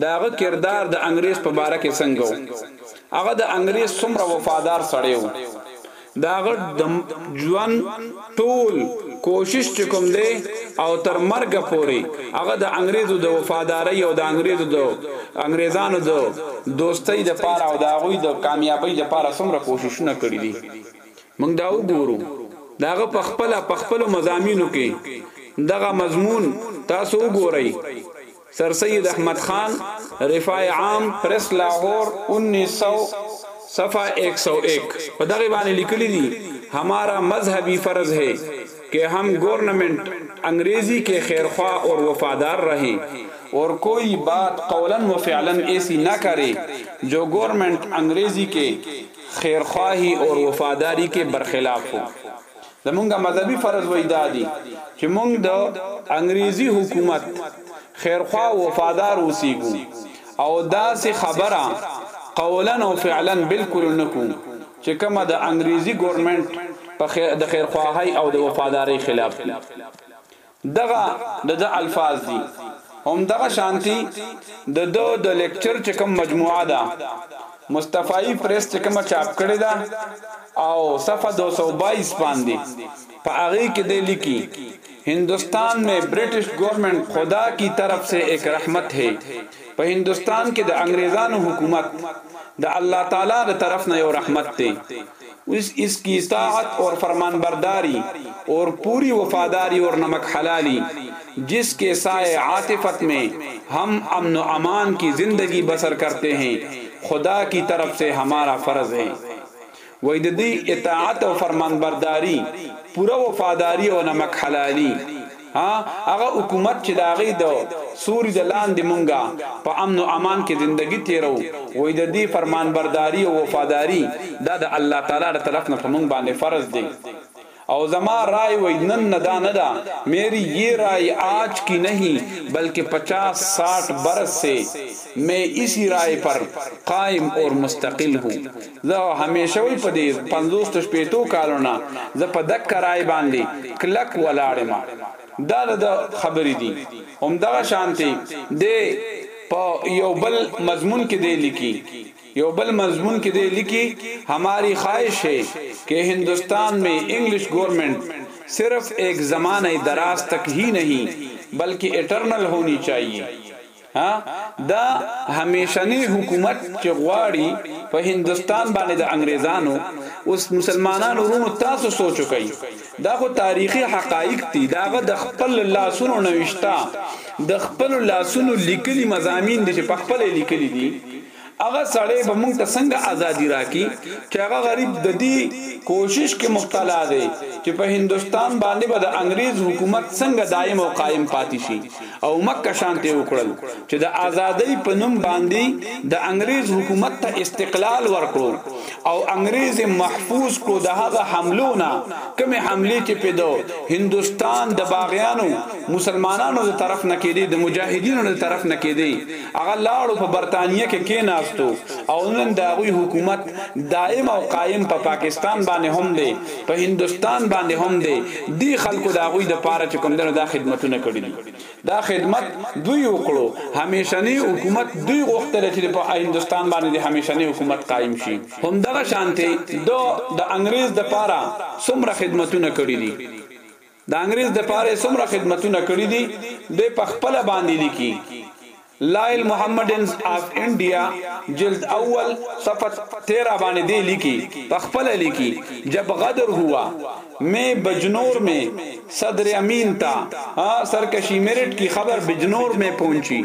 د هغه کردار د انګرېز په باره کې څنګه و؟ هغه د انګرېز څومره وفادار سړی و؟ د هغه د ژوند ټول کوشش چې کوم دی او تر مرګه پورې هغه د انګرېزو د وفادارۍ او د انګرېزو د انګرېزانو د دوستۍ د پاره او د هغوی د کامیابۍ د پاره څومره کوششونه کړي دي؟ موږ دا وګورو. د هغه په خپله په خپلو مضامینو کې دغه مضمون تاسو وګورئ. سر سید احمد خان رفای عام پریس لاهور 1900 صفحہ 101 په دغه باندې لیکلي دي ہمارا مذہبی فرض ہے کہ ہم گورنمنٹ انگریزی کے خیرخواہ اور وفادار رہیں اور کوئی بات قولاً و فعلاً ایسی نہ کرے جو گورنمنٹ انگریزی کے خیرخواہی اور وفاداری کے برخلاف ہو زمونږ زمونږ مذهبي فرض وایي دا دي چې مونږ د انګریزي حکومت خیرخواه او وفادار اوسیږو او داسې خبره قولا او فعلا بالکل نه کوو چې کومه د انګریزي ګورنمنټ په د خیرخواهۍ او د وفادارۍ خلاف وي. دغه د ده الفاظ دي. همدغه شانتي د ده د ليکچر چې کوم مجموعه ده، مصطفايي پرېس چې کومه چاپ کړې ده او صفحه دو سو بائیس باندې په هغې کې دی ليکي، هندوستان مې برټش ګورنمنټ خدا کي طرف سې اېک رحمت هې، په هندوستان کې د انګرېزانو حکومت د الله تعالی د طرف نه يو رحمت دی. اس اس کی اطاعت اور فرمان برداری اور پوری وفاداری اور نمک حلالی جس کے سائے عاطفت میں ہم امن و امان کی زندگی بسر کرتے ہیں خدا کی طرف سے ہمارا فرض ہے ویددی اطاعت و فرمانبرداری پورا وفاداری او نمک حلالي ها هغه حکومت چې د هغې د سوري د لاندې مونږ په امن و امان کې زندګي تېروو وایي د دې فرمانبرداري او وفاداري دا د الله تعالی د طرف نه په مونږ باندې فرض دی او زما رای وایي نن نه دا نه ده میری یې رای آج کی نهی بلکه پچاس ساټ برس سې مې اسی رای پر قایم اور مستقل هو. زه همېشه وي په دې پنځوس تر شپېتو کالو نه زه په دکه رای باندې کلک ولاړ یم. دا د ده خبرې دي. هم دغه شانتې دی په یو بل مضمون کې دی لیکي، یو بل مضمون کې دی لیکي، هماری خواهش هې کې هندوستان مې انګلش ګورنمنټ صرف ایک زمانه دراز تک هی نهی بلکې اټرنل هونی چاهیې. ها دا همیشنی حکومت چه غواړی په هندوستان باندی د انګریزانو اوس مسلمانانو ورونو تاسو سوچ وکړئ دا خو تاریخی حقایق دی دا هغه د خپل لاسونو نوشته د خپل لاسونو لیکلی مضامین دی چه پخپله یې لیکلی دی هغه سړی به موږ ته څنګه ازادي راکړي چې هغه غریب د دې کوشش کې مبتلا دی چې په هندوستان باندې به د انګریز حکومت څنګه دایم او قایم پاتې شي او مکه شانت یې وکړل چې د ازادۍ په نوم باندې د انګریز حکومت ته استقلال ورکړو او انګریز یې محفوظ کړو د هغه حملو نه کومې حملې چې پې د هندوستان د باغیانو مسلمانانو د طرف نه کېدې د مجاهدینو د طرف نه کېدې هغه لاړو په برتانیه کې کیناستو او نن د هغوی حکومت دایم او قایم په پاکستان باندې هم دی په هندوستان باندې هم دی دی خلکو د هغوی د پاره چې کوم دنو دا خدمتونه کړی دي دا خدمت دوی وکړو همیشنی حکومت دوی غوښتل چې په هندوستان باندې د همیشنی حکومت قایم شي هم دغه شانته دو د انګریز د پاره څومره خدمتونه کړی دي د انګریز د پاره یې څومره خدمتونه کړي دي دی په خپله باندې لیکي لایل محمدنز اف انډیا جلد اول صفحه 13 باندې دی لیکي په خپله لیکي جب غدر هوا مې بجنور مې صدر امین تا سرکشی میرټ کی خبر بجنور مې پونچی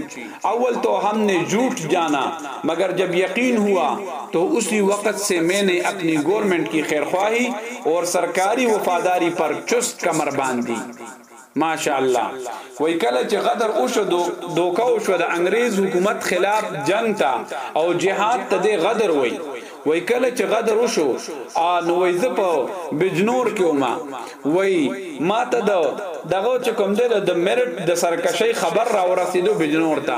اول تو هم نې جوټ جانا مګر جب یقین هوا تو اسی وقت سې مې نې اپنی ګورمنټ کی خیرخواهی اور سرکاری وفاداری پر چست کمر باندی ماشاءالله وای کله چې غدر وشو دوکه وشوه د انګریز حکومت خلاف جنګ ته او جهاد ته دې غدر وای وایي کله چې غدر وشو ا نو وایي زه په بجنور کې ومه وایي ماته د دغه چې کوم دی د میرټ د سرکشۍ خبر راورسیدو بجنور ته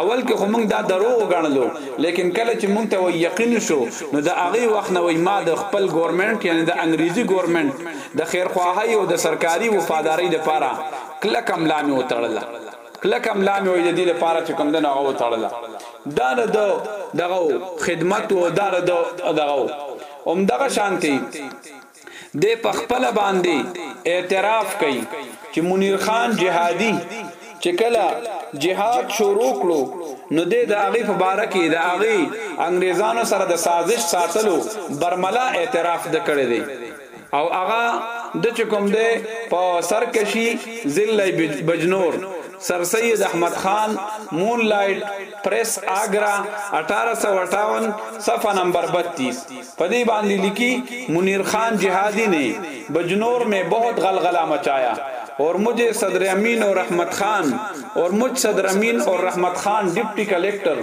اول کې خو موږ دا دروغ ګڼلو لیکن کله چې موږ ته وایي یقین وشو نو د هغه وخت نه وایي ما د خپل ګورنمنټ یعنی د انګریزي ګورنمنټ د خیرخواهۍ او د سرکاري وفادارۍ لپاره کلکه ملا مې وتړله. کلکه ملا مې وای د دې لپاره چې کوم دنه هغه وتړله دا د ده دغه و خدمت و دا د ده دغه و همدغه شانتې دی په خپله باندې اعتراف کوي چې منیر خان جهادي چې کله جهاد شروع کړو نو د د هغه په باره کې د هغه انګريزانو سره د سازش ساتلو برملا اعتراف د کړی دی او هغه د چې کوم دی په سر کشی ضلع بجنور سر سید احمد خان مون لایټ پریس آګرا اټاره سوه اټاون صفحه نمبر بتیس په دې باندې لیکی منیر خان جهادی نې بجنور مې بهت غلغلا مچایا اور مجهې صدر امین اور احمد خان اور مجهې صدر امین اور احمد خان ډپټی کلکټر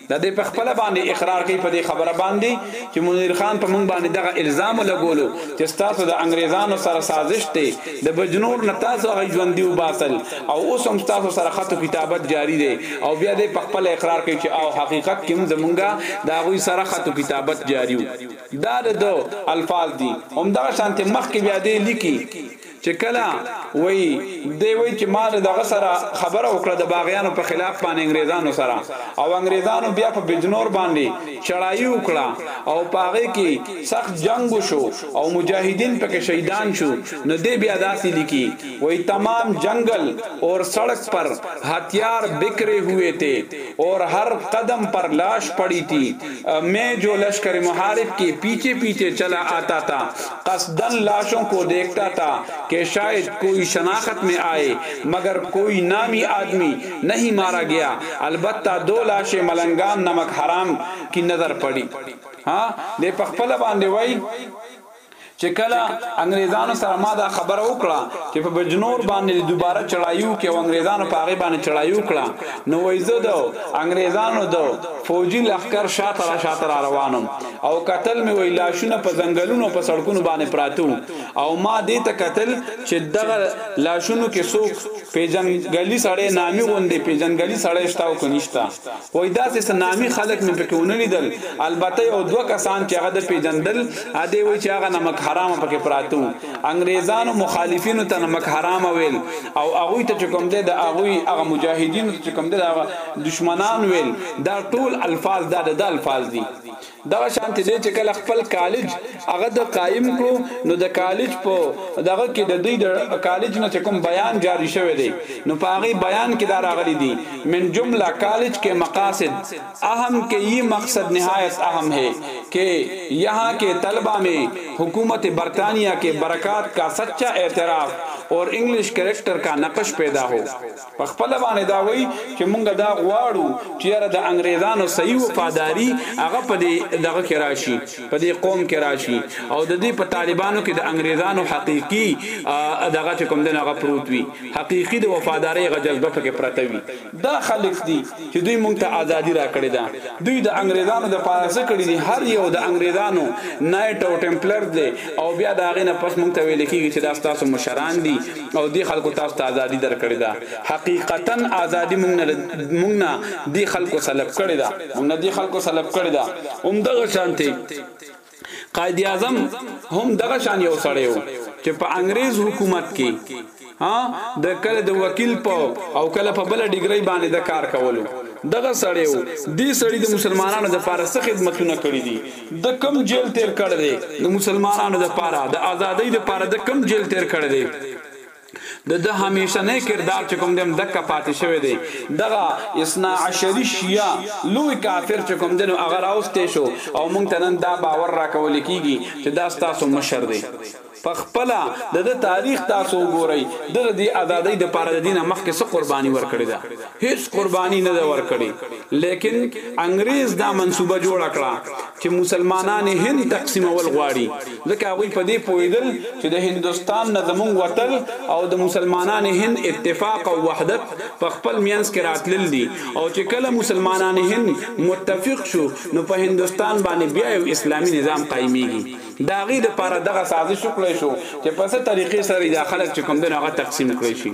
دا دی په خپل باندې اقرار کوي په دې خبره باندې چې منیر خان په مونږ باندې دغه الزام لګولو چې تاسو د انګريزانو سره سازش دی د بجنور نه تاسو هغه ژوند دی وباسل او اوس هم تاسو سره خط کتابت جاری دی او بیا دې په خپل اقرار کوي چې او حقیقت کې زمونږه دا غوي سره خط کتابت جاریو دا د الفاظ دي هم دغه شانته مخ کې بیا دې لیکي چې کله وایي دی وایي چې ما دغه سره خبره وکړه د باغیانو په خلاف باندې انګریزانو سره او انګریزانو بیا په بجنور باندې چړای وکړه او پاغه کې سخت جنگ شو او مجاهدین پکې شهیدان شو نو دی بیا داسې لیکي وایي تمام جنگل اور سړک پر هتیار بکرې هوې تھے اور هر قدم پر لاش پړی تھی مې جو لشکر محارب کې پیچه پیچه چلا آتا تا قصدا لاشوں کو دیکھتا تھا کہ شاید کوئی شناخت میں آئے مگر کوئی نامی آدمی نہیں مارا گیا البتہ دو لاشیں ملنگان نمک حرام کی نظر پڑی ها دی په خپله باندې وايي چې کله انګریزانو سره ما دا خبره وکړه چې په بجنور باندې دې دوباره چړايي وکړي او انګریزانو په هغې باندې چړايي وکړه نو وايي زه د انګریزانو د فوجي لښکر شاته را شاته را روان وم او کتل مې وی لاشونه په ځنګلونو په سړکونو باندې پراته او ما دې ته کتل چې دغه لاشونو کې څوک پیجنګلی سړی نامی غوندې پیجنګلی سړی شته او کنيشته وای داسې سنامی خلک مې پکې ونه لیدل البته یو دوه کسان چې هغه د پیجندل ا دې وای چې هغه نمک حرام پکې پراته انګريزانو مخالفینو ته نمک حرام ویل او هغه ته کوم دې د هغه هغه مجاهدینو ته کوم دې د دشمنان ویل دا ټول الفاظ دا د الفاظ دي دغه شانتې دی چې کله خپل کالج هغه د قایم کړو نو د کالج په دغه کې د دوی د کالج نه چې کوم بیان جاری شوی دی نو په هغه بیان کې دا راغلی دی من جمله کالج کې مقاصد اهم کې یی مقصد نهایت اهم هې کې یها کې طلبا مې حکومت برطانیه کې برکات کا سچا اعتراف اور انګلش کریکټر کا نقش پیدا هو. په خپله باندې دا وایي چې مونږ دا غواړو چې یاره د انګریزانو صحیح وفاداري هغه په دې دغه کې راشي په دې قوم کې راشي او د دې په طالبانو کې د انګریزانو حقيقي دغه چې کوم دغه پروت وي حقيقي د وفاداري غ جذبه پکې پرته وي دا خلک دي چې دوی مونږ ته ازادي راکړې ده دوی د انګریزانو د پاسه کړې دي هر یو د انګریزانو نایټ او ټمپلر دی او بیا دا غینه پس مونږ ته ویل کیږي چې دا تاسو مشران دي او دې خلکو تاسو ته ازادي درکړې ده، حقیقتاً ازادي موږ نه له موږ نه دې خلکو سلب کړې ده، موږ نه دې خلکو سلب کړې ده، هم دغه شانتې قائد اعظم هم دغه شان یو سړی و چې په انګریز حکومت کې ها د کله د وکیل په او کله په بل ډیګرۍ باندې د کار کولو دغه سړی و، دې سړي د مسلمانانو د پاره څه خدمتونه کړي دي؟ د کم جیل تیر کړی دی د مسلمانانو د پاره د ازادۍ د پاره د کم جیل تیر کړی دی د د همیشه نه کردار چې کوم دیم دک پاتې شوی دی دغه اسنا عشری شیعه لوی کافر چې کوم دینو اگر اوسته شو او مونږ ته نن دا باور راکول کیږي چې دا ستاسو مشر دی په خپله د ده تاریخ تاسو وګورئ، ده د دې ازادۍ لپاره د دې نه مخکې څه قرباني ورکړې ده؟ هېڅ قرباني نه ده ورکړې، لیکن انګرېز دا منصوبه جوړه کړه چې مسلمانان یې هند تقسیمول غواړي، ځکه هغوی په دې پوهېدل چې د هندوستان نه زموږ وتل او د مسلمانان هند اتفاق او وحدت په خپل مینځ کې راتلل دي او چې کله مسلمانان هند متفق شو، نو په هندوستان باندې بیا یو اسلامي نظام قایمېږي. د هغوی لپاره دغه سازش وکړای شو چې په څه طریقې سره دې دا خلک چې کوم دی نو هغه تقسیم کړای شي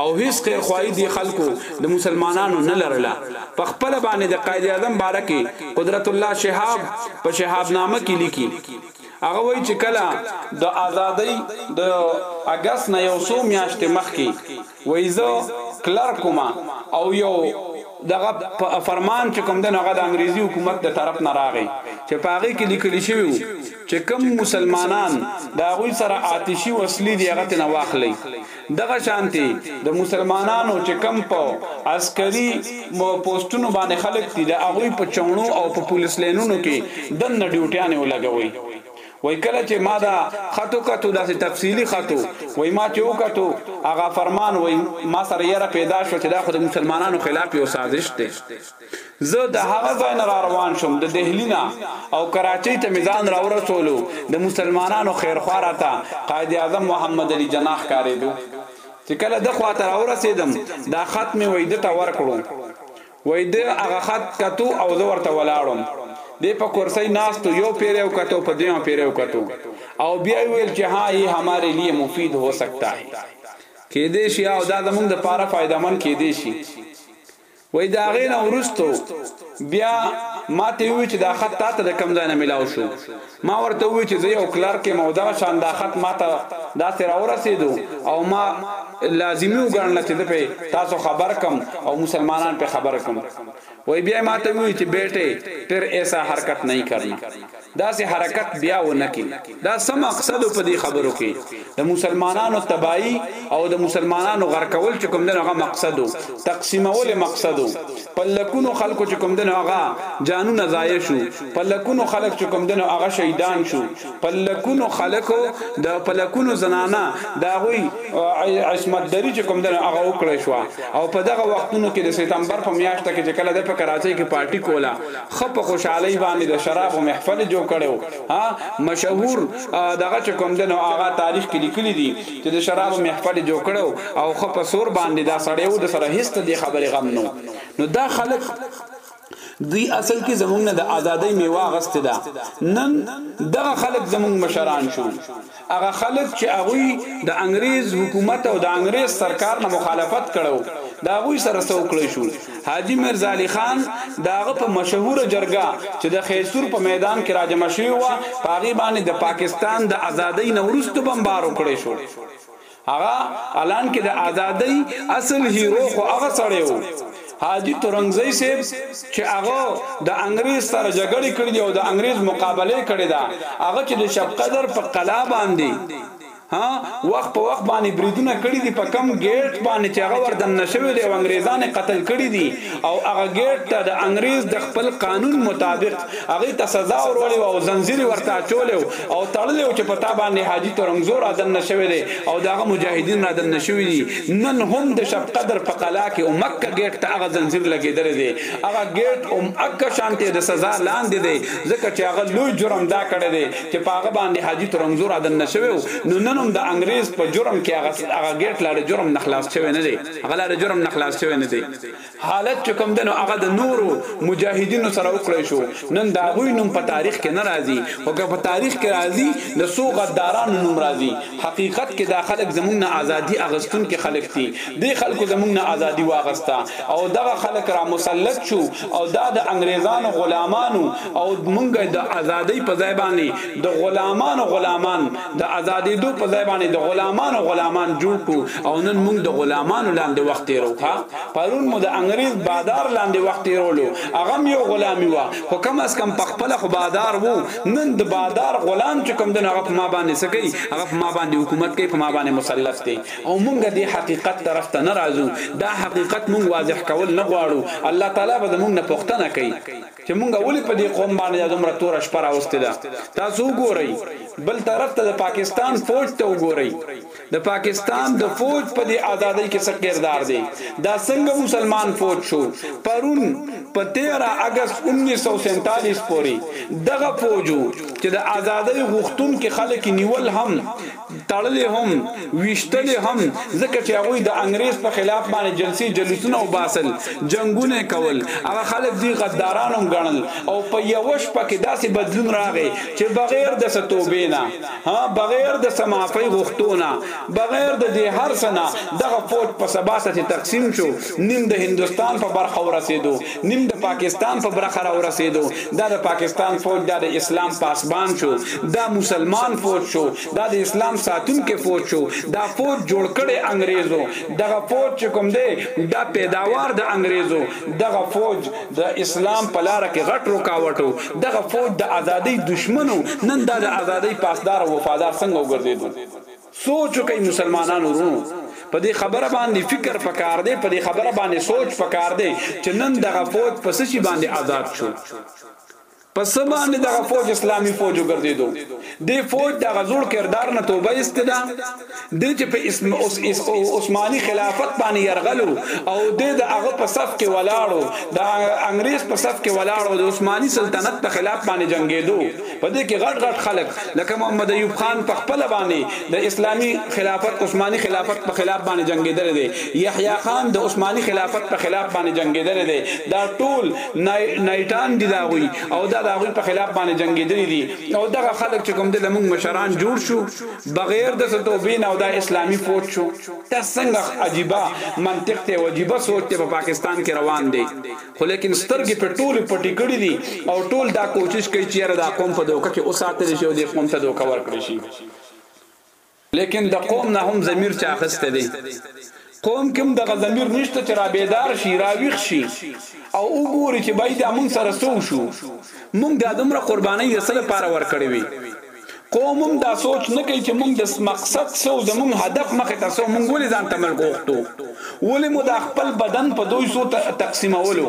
او هیڅ خیر خواهي دې خلکو د مسلمانانو نه لرله په خپله باندې د قائد اعظم باره کې قدرت الله شهاب په شهاب نامه کې لیکي هغه وایي چې کله د آزادۍ د اګست نه یو څو میاشتې مخکې وایي زه کلرک وم او یو دغه فرمان چې کوم دی نو هغه د انګریزي حکومت د طرف نه راغی چې په هغه کې لیکل شوي وو چې کوم مسلمانان د هغوی سره آتشي وسلې دي هغه ترنه واخلئ دغه شانتې د مسلمانانو چې کوم په عسکري پوسټونو باندې خلک دي د هغوی په چوڼو او په پولیس لینونو کې دننه ډیوټیانې ولګوئ وایي کله چې ما دا خط وکتو داسې تفصیلي خط و، وایي ما چې وکتو هغه فرمان وایي ما سره یره پیدا شوه چې دا خو د مسلمانانو خلاف یو سازش دی. زه د هغه ځای نه راروان شوم، د دهلي نه، او کراچۍ ته مې ځان راورسولو، د مسلمانانو خیرخواه راته قائد اعظم محمد علي جناح ښکارېدو، چې کله ده خواته راورسېدم دا خط مې وایي ده ته ورکړو، وایي ده هغه خط کتو او زه ورته ولاړم، دی په کرسۍ ناست و، یو پېری وکتو، په دویمه پېری وکتو او بیا یې وویل چې ها یې همارې لیې مفید هو سکتا هې، کېدای شي او دا زموږ د پاره فایده مند کېدای شي. وایي د هغې نه وروسته بیا ماته یې وویل چې دا خط تاته د کوم ځای نه ملاو شو؟ ما ورته وویل چې زه یو کلرک یم او دغه شان دا خط ما ته داسې راورسېدو او ما لازمي وګڼله چې زه پرې تاسو خبر کړم او مسلمانان پرې خبر کړم. وایي بیا یې ما ته وویل چې بیټې پېر ایسا حرکت نهي کرنا، داسې حرکت بیا ونه کړي. دا څه مقصد و په دې خبرو کې؟ د مسلمانانو تباهی او د مسلمانانو غرقول چې کوم دی نو هغه مقصد وو، تقسیمول یې مقصد وو، په لکونو خلکو چې کوم دی نو هغه جانونه ضایع شو، په لکونو خلک چې کوم دی نو هغه شهیدان شو، په لکونو خلک د په لکونو زنانه د هغوی عصمت دری چې کوم دی نو هغه وکړل شوه او په دغه وختونو کې د ستمبر په میاشت کې چې کله دی په کراچۍ کې پارټي کوله ښه په خوشحالۍ باندې د شرابو محفل یې جوړ کړی وو. ها مشهور دغه چې کوم دنو هغه تاریخ کې لیکلي دي چې د شرابو محفل جوړ کړو او خو په سور باندې دا سړی و د سره هیڅ ته د خبرې غم نو نو دا خلک دوی اصل کې زمونږ نه د ازادۍ میوه غست ده نن دغه خلک زمونږ مشران شو هغه خلک چې هغوی د انګرېز حکومت او د انګرېز سرکار نه مخالفت کړی و، د هغوی سره څه وکړای شو؟ حاجي میرزا علي خان د هغه په مشهوره جرګه چې د خیسور په میدان کې راجمع شوې وه، په هغې باندې د پاکستان د ازادۍ نه وروسته بمبار وکړای شو. هغه الان کې د ازادۍ اصل هیرو خو هغه سړی وو حاجی ترنګزی صیب چې هغه د انګریز سره جګړې کړې دي او د انګریز مقابله کړې ده هغه چې د شب قدر په قلا باندې ها وخت په وخت باندې بریدونه کړی دي په کم ګیټ باندې چې هغه وردن نشوي دی او انګریزان قتل کړی دي او هغه ګیټ ته د انګریز د خپل قانون مطابق هغه ته سزا ورولې او زنجیر ورته چولې او تړلی و چې په تا باندې حاجي ترنګزو را دننه شوی دی او د هغه مجاهدین را دننه شوي دي نن هم د شب قدر په قلا کې اومکه ګیټ ته هغه زنځیر لګېدلی دی هغه ګیټ هم اکه شانتې د سزا لاندې دی ځکه چې هغه لوی جرم دا کړی دی چې په هغه باندې حاجي ترنګزو را دننه شوی و نو نن هم د انګریز په جرم کې هغه هغه ګیټ لا د جرم نه خلاص شوی نه دی هغه لا د جرم نه خلاص شوی نه دی حالت چې کوم دی نو هغه د نورو مجاهدینو سره وکړی شو نن د هغوی نوم په تاریخ کې نه راځي خو که په تاریخ کې راځي د څو غدارانو نوم راځي حقیقت کې دا خلک زموږ نه ازادي اغستونکي خلک دي دې خلکو زموږ نه ازادي واغسته او دغه خلک را مسلط شو او دا د انګریزانو غلامانو او موږ د ازادۍ په ځای باندې د غلامانو غلامان د ازادیدو په ځای باندې د غلامانو غلامان جوړ کړو او نن موږ د غلامانو لاندې وخت تیروو ښه پرون مو د انګریز بادار لاندې وخت تیرولو هغه هم یو غلامی وه خو کم از کم پخپله خو بادار وو نن د بادار غلام چې کوم دی نو هغه په ما باندې څه کوي هغه په ما باندې حکومت کوي په ما باندې مسلط دی او مونږ دې حقیقت طرف ته نه راځو دا حقیقت مونږ واضح کول نه غواړو الله تعالی به زمونږ نه پوښتنه کوي چې مونږ ولې په دې قوم باندې دا دومره توره شپه راوستې ده تاسو وګورئ بل طرف ته د پاکستان فوج ته وګورئ د پاکستان د فوج په دې آزادۍ کې څه کردار دی؟ دا څنګه مسلمان فوج شو؟ پرون په تیره اګست اوونیس سوه سینتالیس پورې دغه فوج و چې د آزادۍ غوښتونکي خلک یې نیول هم، تړلې هم، ویشتلې هم ځکه چې هغوی د انګریز په خلاف باندې جلسې جلوسونه وباسل، جنګونه یې کول، هغه خلک دوی غداران هم ګڼل او په یوه شپه کې داسې بدلون راغی چې بغیر د څه توبې نه. ها بغیر د څه معافی غوښتو نه بغیر د دې هر څه نه دغه فوج په سبا څه چې تقسیم شو نیم د هندوستان په برخه ورسیدو نیم د پاکستان په برخه راورسیدو دا د پاکستان فوج دا د اسلام پاسبان شو دا مسلمان فوج شو دا د اسلام ساتونکې فوج شو دا فوج جوړ کړی انګریزو دغه فوج چې کوم دی دا پیداوار د انګریزو دغه فوج د اسلام په لاره کې غټ رکاوټو دغه فوج د ازادۍ دشمن وو نن دا د ازادۍ پاسدار او وفادار څنګه وګرځیدو سوچ وکړئ مسلمانانو وروڼو په دې خبره باندې فکر پکار دی په دې خبره باندې سوچ پکار دی چې نن دغه فوج په څه شي باندې ازاد شو په څه باندې دغه فوج اسلامي فوج وګرځیدو دې فوج دغه زوړ کردار نه توبه ایستې ده دی چې په عثماني خلافت باندې یرغل و او دی د هغه په صف کې ولاړ و، د انګریز په صف کې ولاړ او د عثماني سلطنت په خلاف باندې جنګیدو، په دې کې غټ غټ خلک لکه محمد ایوب خان په خپله باندې د اسلامي خلافت عثماني خلافت په خلاف باندې جنګیدلی دی، یحیی خان د عثماني خلافت په خلاف باندې جنګیدلی دی، دا ټول نایټان دي د هغوی او دا د هغوی په خلاف باندې جنګیدلي دي او دغه خلک چې کوم دی زموږ مشران جوړ شو. بغیر د څه توبې نه او دا اسلامي فوج شو دا څنګه عجیبه منطق ته او عجیبه سوچ ته په پاکستان کې روان دی خو لیکن سترګې په ټولې پټې کړې دي او ټول دا کوشش کوي چې یاره دا قوم په دوکه کې وساتل شي او دې قوم ته دوکه ورکړي شي لیکن د قوم نه هم ضمیر چا اخیسته دی قوم کې هم دغه ضمير نشته چې رابيدار شي، راويښ شي او وګوري چې بايد دا موږ سره څه وشو، موږ دا دومره قربانۍ د څه لپاره ورکړې وې؟ قوم هم دا سوچ نه کوي چې موږ د مقصد څه او زموږ هدف مخې ته څه او موږ ولې ځان ته ملک غوښتو؟ ولې مو دا خپل بدن په دوی څو تقسيمولو؟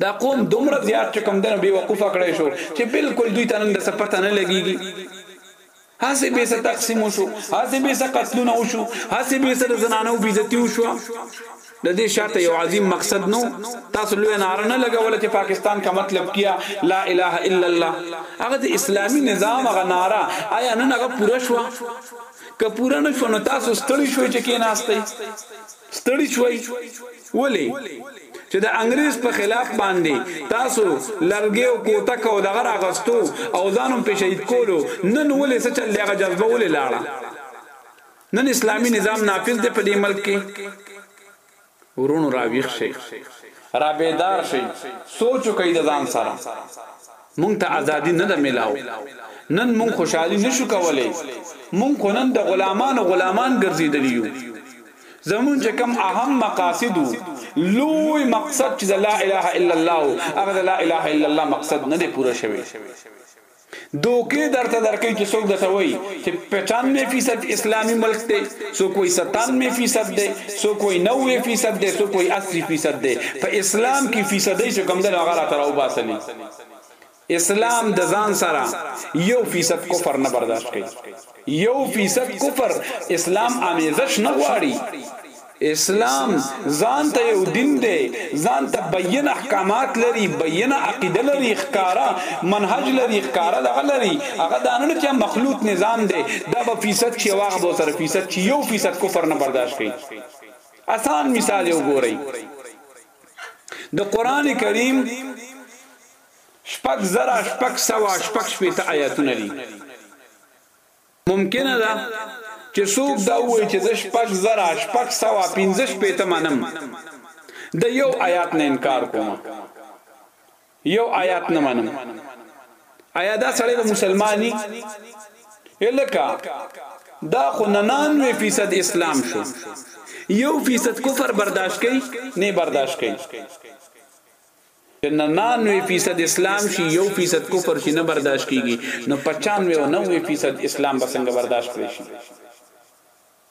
دا قوم دومره زیات چې کوم دنه بی وقوفه کړی شو چې بالکل دوی ته نن د څه پته نه لګیږي هسې به څه تقسیم وشو هسې به څه قتلونه وشو هسې به څه د زنانو بیزتی وشو د دې شاته یو عظیم مقصد نو تاسو لوی ناره نه لګول چې پاکستان کا مطلب کیا لا اله الا الله هغه د اسلامی نظام هغه ناره آیا نن هغه پوره شو که پوره نه شو نو تاسو ستړي شوي چې کې ناشته ستړي شوئ ولې چې د انګريز په خلاف باندې تاسو لرګي او کوتک او دغه راغستو او ځانم په شهید کولو نن ولې څه چل دغه جذبه ولې لاړه نن اسلامی نظام نافذ دی په دې ملک کې ورونو راویښ شئ را بیدار شئ سوچ وکړئ د ځان سره مونږ ته ازادي نه ده ملاو نن مونږ خوشحالي نه شو کولای مونږ خو نن د غلامانو غلامان ګرځیدلي یو زمونږ چې کوم اهم مقاصد وو لوی مقصد چې د لا اله الا الله وو هغه د لا اله الا الله مقصد نه دی پوره شوی دوکې درته درکې چې څوک درته وایي چې 95% اسلامي ملک دی څوک وایي 97% دی څوک وایي 90% دی څوک وایي 80% دی په اسلام کې فیصدۍ چې کوم د هغه را تر او باسلی اسلام د ځان سره یو فیصد کفر نه برداشت کوي یو فیصد کفر اسلام آمیزش نه غواړي اسلام ځان ته یو دین دی ځان ته بیان احکامات لري بیان عقیده لري ښکارا منهج لري ښکارا دغه لري هغه دانه چې مخلوط نظام دی دا به فیصد چې واغ به سره فیصد چې یو فیصد کفر نه برداشت کوي اسان مثال یو ګورئ د قران کریم شپږ زره شپږ سوه شپږ شپېته آیاتونه دي ممکنه ده چې څوک دا وایي چې زه شپږ زره شپږ سوه پنځه شپېته منم د یو آیات نه انکار کوم یو آیات نه منم آیا دا سړی به مسلمانی الکا دا خو 99 فیصد اسلام شو یو فیصد کفر برداشت کئ نه برداشت کئ نه 99 فیصد اسلام شي یو فیصد کفر شي نه برداشت کیږي نو 95 او 90 فیصد اسلام به څنګه برداشت کړی شي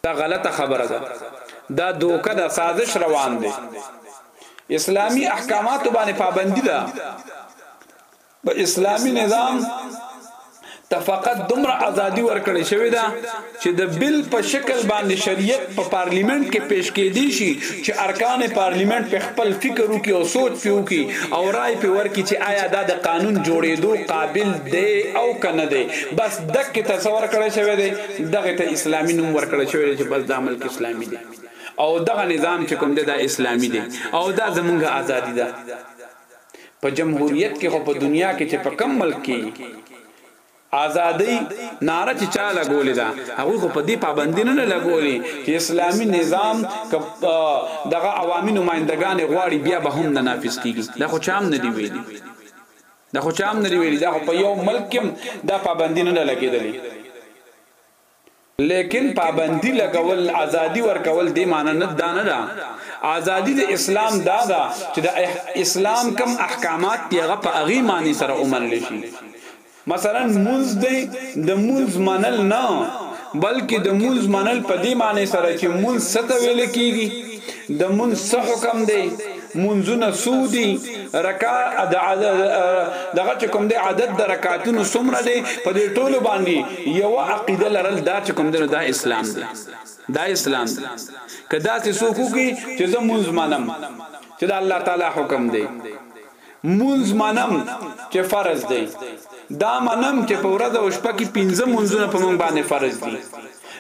دا غلطه خبره ده دا دوکه ده سازش روان دی اسلامی احکامات باندې پابندی ده په اسلامی نظام ته فقط دومره ازادي ورکړې شوې ده چې د بل په شکل باندې شریعت په پارلیمنت کې پیش کېدی شي چې ارکان پارلیمنت په خپل فکر وکي او سوچ پیو کی او رائے په ورکي چې آیا دا د قانون جوړېدو قابل دی او کنه دی بس دک تصور کړی شوی دی دغه ته اسلامي نوم ورکړل شوی دی چې بس دا ملک اسلامي دی او دغه نظام چې کوم دی دا اسلامي دی او دا زمونږه ازادي ده په جمهوریت کې خو په دنیا کې چې په کم ملک کې ازادي ناره چې چا لګولې ده هغه خو په دې پابندی نه لګولې چې اسلامي نظام دغه عوامي نمائندګان غواړي بیا به هم نه نافذ کیږي دا خو چام نه دی ویلي دا خو چام نه ویلي دا خو په یو ملک کې دا پابندي نه لګېدلې لیکن پابندي لګول ازادي ورکول دی معنی نه دا نه ده ازادي د اسلام دا ده چې د اسلام کم احکامات دی هغه په اغي معنی سره ومنل شي مثلا منز دی د منز منل نه بلکې د منز منل په دې معنی سره چې منز ست ویل کیږي د منز حکم دی مونځونه څو دي رکا د دغه چې کوم دی عدد د رکعتونو څومره دی په دې ټولو باندې یوه عقیده لرل دا چې کوم دی نو دا اسلام دی دا اسلام دی که داسې څوک وکړي چې زه مونځ منم چې دا الله تعالی حکم دی مونځ منم چې فرض دی دا منم چې په ورځ او شپه کې پنځه مونځونه په مونږ باندې فرض دي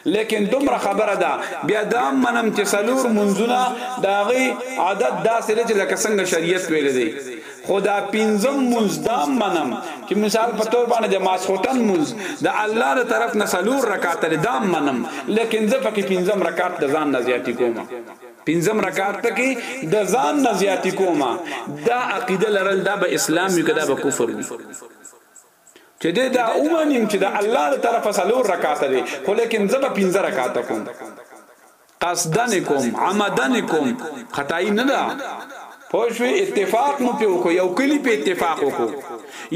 لیکن دومره خبره ده بیا دا هم منم چې سلور مونځونه دا غي عادت دا سره چې لکه څنګه شریعت ویل دي خدا پنځم مونځ دا منم چې مثال په تور باندې د ماسخوتن مونځ د الله تر طرف نه سلور رکعات دا منم لیکن زه پکې پنځم رکعات د ځان نه زیاتی کوم پنځم رکعت ته کې د ځان نه زیاتی کومه دا عقیده لرل دا به اسلام وي کدا به کفر وي چې دې دا اومنیم چې د الله تر طرفه سلور رکعات دي خو لیکن زب پنځه رکعات کوم قصدن کوم عمدن کوم خدای نه دا پوه شوې اتفاق مو پې وکړو یو کلی پې اتفاق وکړو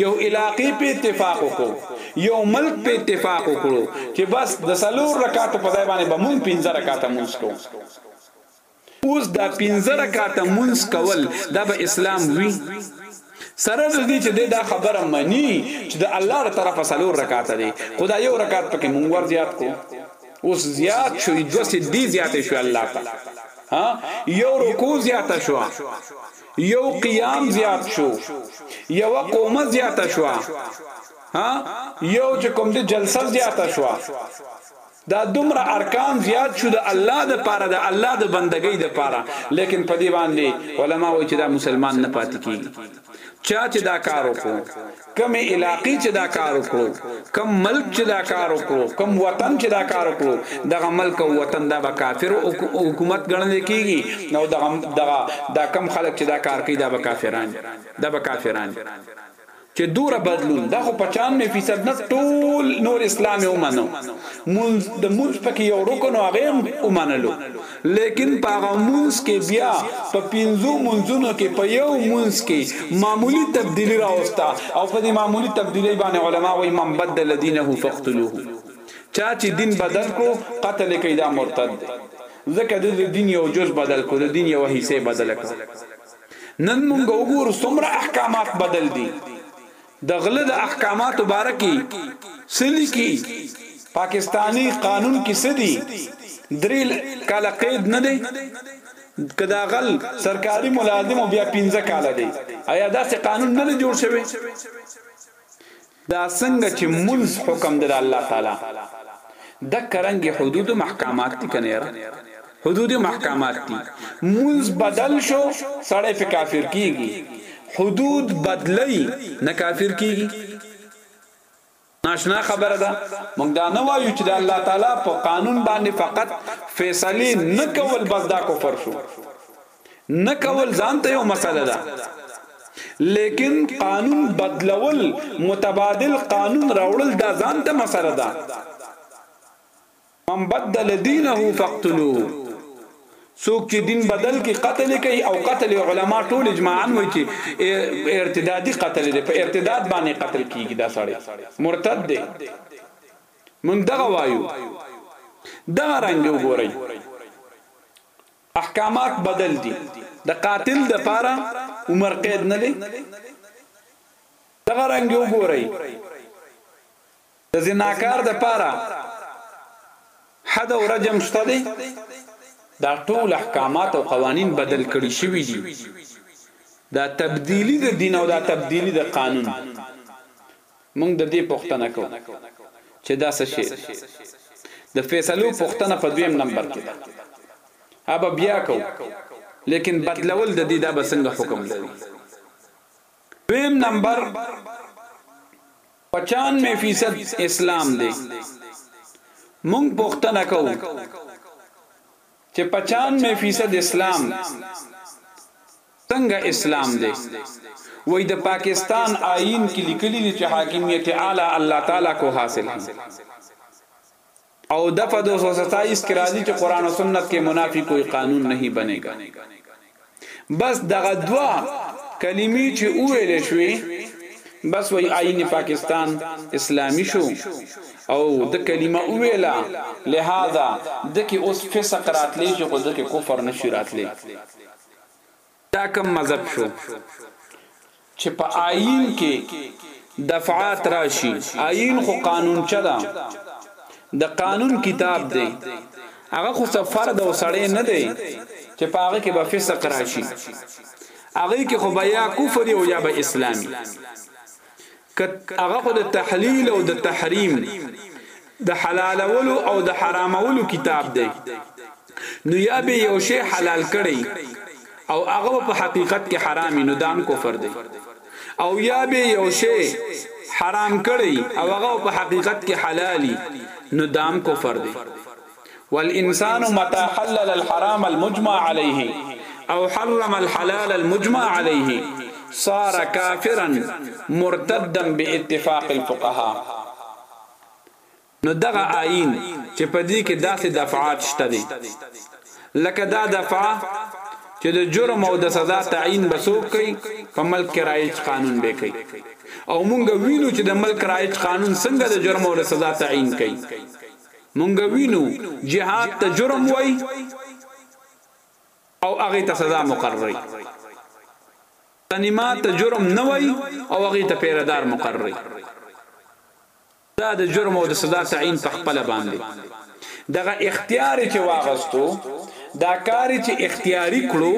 یو علاقې پې اتفاق وکړو یو ملک پې اتفاق وکړو چې بس د سلور رکاتو په ځای باندې به مونږ پنځه رکاته مونږ کوو اوس دا پنځه رکاته مونږ کول دا به اسلام وی سره د دې چې دا خبره مني چې د الله تر طرفه سلور رکاته دي خدای یو رکات پکې مونږ ور زیات کو اوس زیات شوی دوه سجدی زیات شوی الله ته ها یو رکوع زیات شو یو قیام زیات شو یو قومه زیات شو ها یو چې کوم د جلسه زیات شو دا دومره ارکان زیات شو د الله د پاره د الله د بندګۍ د پاره لیکن په دی باندې علما وایي چې دا مسلمان نه پاتې کیږي چا چې دا کار وکړو، کومې علاقې چې دا کار وکړو، کوم ملک چې دا کار وکړو، کوم وطن چې دا کار وکړو، دغه ملک او وطن دا به کافر حکومت ګڼل کېږي او دغه دغه دا کوم خلک چې دا کار کوي دا به کافران دي، دا به کافران دي. چې دوره بدلون دا خو پچانوې فیصد نه ټول نور اسلام یې ومنو، مونځ د مونځ پکې یو رکن و هغه یې هم ومنلو. ليکن په هغه مونځ کې بيا په پنځو مونځونو کې په يو مونځ کې معمولي تبديلي راوسته او په دې معمولي تبديلۍ باندې علماء وايي من بدل دينه فاقتلوه چا چې دين بدل کړو قتل يې کړئ دا مرتد دی ځکه ده د دين يو جز بدل کړو د دين يوه حصه يې بدله کړه نن مونږ وګورو څومره احکامات بدل دي د غله د احکاماتو باره کی څه لیکی پاکستانی قانون کی څه دی دری کاله قید نه دی که دا غل سرکاری ملازم بیا پنځه کاله دی ایا داسې قانون نه دی جوړ شوی دا څنګه چې منز حکم د الله تعالی د کرنګ حدود محکمات دي کنه حدود محکمات دي مونځ بدل شو سړی په کافر کیږي حدود بدلی نه کافر کیږي ناشنا خبره ده مونږ دا نه وایو چې د الله تعالی په قانون باندې فقط فیصله نه کول بس دا کفر شو نه کول ځان ته یو مسله ده لیکن قانون بدلول متبادل قانون راوړل دا ځان ته مسله ده من بدل دينه فاقتلوه څوک چی دین بدل کی قتل یې کوي او قتل یې علما ټول اجماعا وایي چی ارتدادي قتل دی په ارتداد باندې قتل کیږي دا سړی مرتد دی مونږ دغه وایو دغه رنګ وګورئ احکامات بدل دي د قاتل د پاره عمر قید نه دی دغه رنګ وګورئ د زناکار د پاره حد او رجم شته دی دا ټول احکامات او قوانین بدل کړی شوی دی دا تبدیلی د دین او دا تبدیلی د قانون مونږ د دې پښتنه کو چې دا څه شی د فیصلو پښتنه په دویم نمبر کې ده اب بیا کو لیکن بدلول د دې دا بسنګ حکم لري دویم نمبر پچانوې فیصد اسلام دی مونږ پوښتنه کوو چې پچانوې فیصد اسلام څنګه اسلام دی وای د پاکستان آئین کې لیکلي دي چې حاکمیت اعلی الله تعالی کو حاصل هي او دفع دو سو ستایس کې راځي چې قرآن او سنت کې منافي کوئی قانون نهي بنې ګا بس دغه دوه کلمي چې وویل شوي بس وای آئین پاکستان اسلامی شو او د کلمه ویلا لہذا دکی اوس فسق راتلی شي خو دکی کفر نشي راتلی دا کوم مذهب شو چې په آئین کې دفعات راشي آئین خو قانونچه ده د قانون کتاب دی هغه خو څه فرد او سړی نه دی چې په هغه کې به فسق راشي هغه کې خو بیا کفر او یا به اسلامي که هغه خو د تحلیل او د تحریم، د حلالولو او د حرامولو کتاب دی، نو یا به یو شی حلال کړی او هغه به په حقیقت کې حرام وي، نو دا هم کفر دی، او یا به یو شی حرام کړی او هغه به په حقیقت کې حلال وي، نو دا هم کفر دی. والانسان متى حلل الحرام المجمع عليه او حرم الحلال المجمع عليه صار کافرا مرتدا باتفاق الفقهاء نو دغه آئین چې په دې کې داسې دفعات شته دي لکه دا دفعه چې د جرم او د سزا تعین به څوک کوي په ملک کې رایج قانون به کوي او مونږ وینو چې د ملک رایج قانون څنګه د جرم او د سزا تعین کوي مونږ وینو جهاد ته جرم وای او هغه ته سزا مقرری تنما ته جرم نه وای او هغه ته پیردار مقرری دا د جرم او د سزا تعین په خپل باندې دغه اختیار چې واغستو دا کار چې اختیاري کړو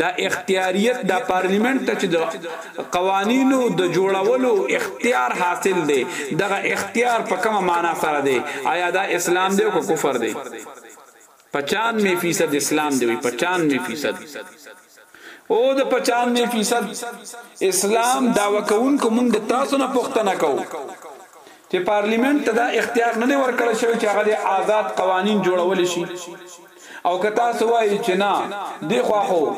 دا اختیاریت دا پارلیمنت ته چې د قوانینو د جوړولو اختیار حاصل دی دغه اختیار په کومه معنا سره دی آیا دا اسلام دی او که کفر دی 95 فیصد اسلام دی 95 فیصد او د 95 فیصد اسلام دا وکونکو موږ د تاسو نه پوښتنه کوو چې پارلیمنت ته دا اختیار نه دی ورکړل شوی چې هغه د آزاد قوانین جوړول شي او که تاسو وایی چی نه دی خوا خو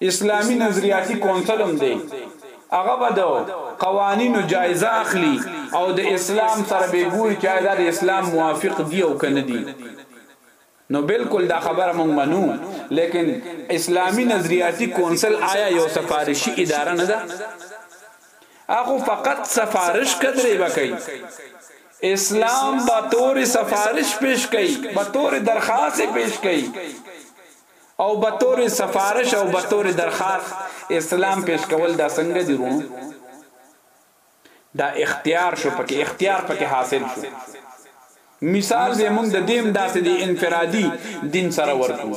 اسلامی نظریاتی کونسل هم دی هغه به د قوانینو جایزه اخلی او د اسلام سره به ګوری چی آیا دا د اسلام موافق دی او که نه دی نو بلکل دا خبره موږ منو لیکن اسلامی نظریاتی کونسل آیا یو سفارشی اداره نه ده هغه خو فقط سفارش کدری به کوي اسلام به تورې سفارش پېش کوي، به تورې درخاست پېش کوي او به تورې سفارش او به تورې درخاست اسلام پېش کول دا څنګه دي ورونو؟ دا اختيار شو پکې اختيار پکې حاصل شو. مثال به مونږ د دې هم داسې دې انفرادي دين سره ورکړو.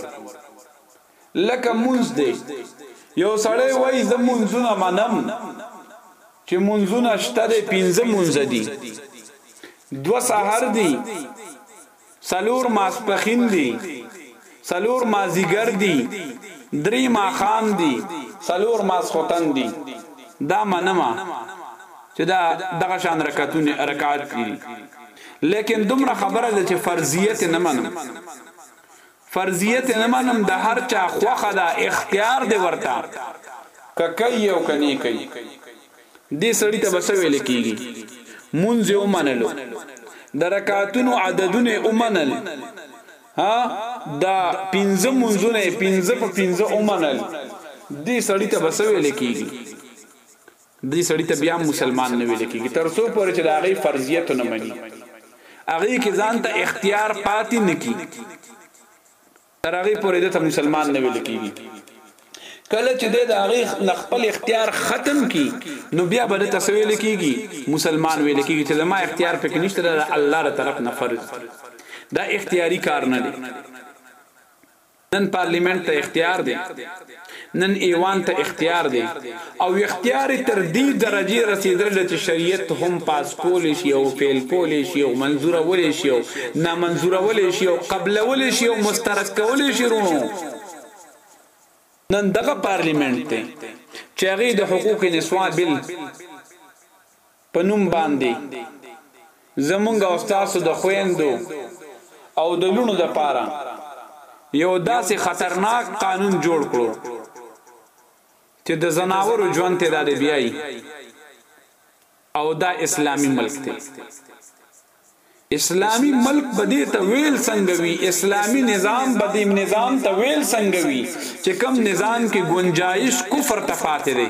لکه مونز دی یو سړی وای زه مونزونه منم چې مونزونه شته دی پنځه مونز دی دو سحر دی سلور ماسپخین دی سلور مازیګر دی دری ماخام دی سلور ماسخوتن دی دا منما چې دا دغه شان رکعتونه رکعات دي لیکن دومره خبره ده چې فرضیت نه منم فرضیه ته نه منم د هر چا خوښه ده اختیار دی ورته که کوي او که نې کوي دې سړي ته به څه ویل کیږي مونځ یې ومنلو د رکعتونو عددونه یې ومنل ها دا پنځه مونځونه یې پنځه په پنځه ومنل دې سړي ته به څه ویل کیږي دي سړي ته بيا هم مسلمان نه ويل کيږي تر څو پورې چې د هغه فرضيت ونه مني هغه کې ځان ته اختيار پاتې نه کی تر هغه پورې د ته مسلمان نه ویل کیږي کله چې د هغه نه خپل اختیار ختم کی نو بیا به د تسویل کیږي مسلمان ویل کیږي چې زما اختیار پکې نشته د الله تر طرف نه فرض دا اختیاري کار نه دی نن پارليمنټ ته اختيار دی نن ايوان ته اختيار دی او اختيار تر دي درجي رسيدلي ده چي شريعت هم پاس کولي شي او فعل کولي شي او منظورولي شي او نامنظورولي شي او قبلولي شي او مسترد کولي شي رونو نن دغه پارليمنټ دی چي هغي د حقوق نسوا بل په نوم باندې زمونږ او ستاسو د خویندو او د لوڼو لپاره یو داسې خطرناک قانون جوړ کړو چې د ځناورو ژوند ته دا د بیایي او دا اسلامي ملک دی اسلامی ملک بدی ته ویل څنګه وی اسلامی نظام بدی نظام ته ویل څنګه وی چې کم نظام کې گنجائش کفر ته پاتې دی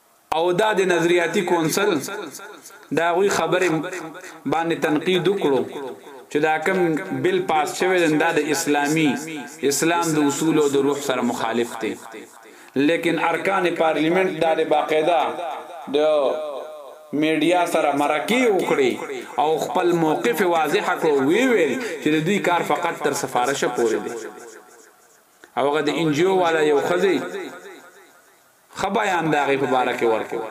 او دا د نظریاتي کونسل د هغوی خبرې باندې تنقید وکړو چې دا کوم بل پاس شوی دی دا د اسلامي اسلام د اصول او د روح سره مخالف دی لیکن ارکان پارلیمنت دا د باقاعده د میډیا سره مرکې وکړي او خپل موقف واضح کړو وی ویل چې د دوی کار فقط تر سفارش پورې دی او هغه د انجیو والا یو خزي ښه بیان د هغې په باره کې ورکړو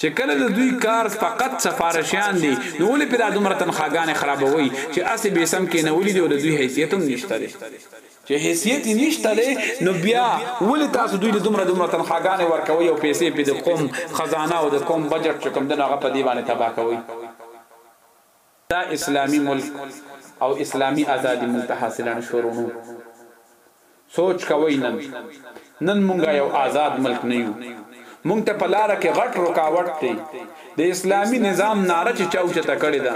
چې کله د دوی کار فقط سفارشیان دي نو ولې پرې دا دومره تنخواګانې خرابوئ چې هسې بې سم کېنولي دي او د دوی حیثیت هم نشته دی. چې حیثیت یې نشته دی نو بیا ولې تاسو دوی ته دومره دومره تنخواګانې ورکوئ او پیسې پرې د قوم خزانه او د قوم بجټ چې کوم دی نو هغه په دې باندې تباه کوئ. دا اسلامي ملک او اسلامي ازادي مونږ ته حاصله نه شوه وروڼو سوچ کوئ نن نن مونږ یو ازاد ملک نه یو مونږ ته په لاره کې غټ رکاوټ دی د اسلامي نظام ناره چې چا اوچته کړې ده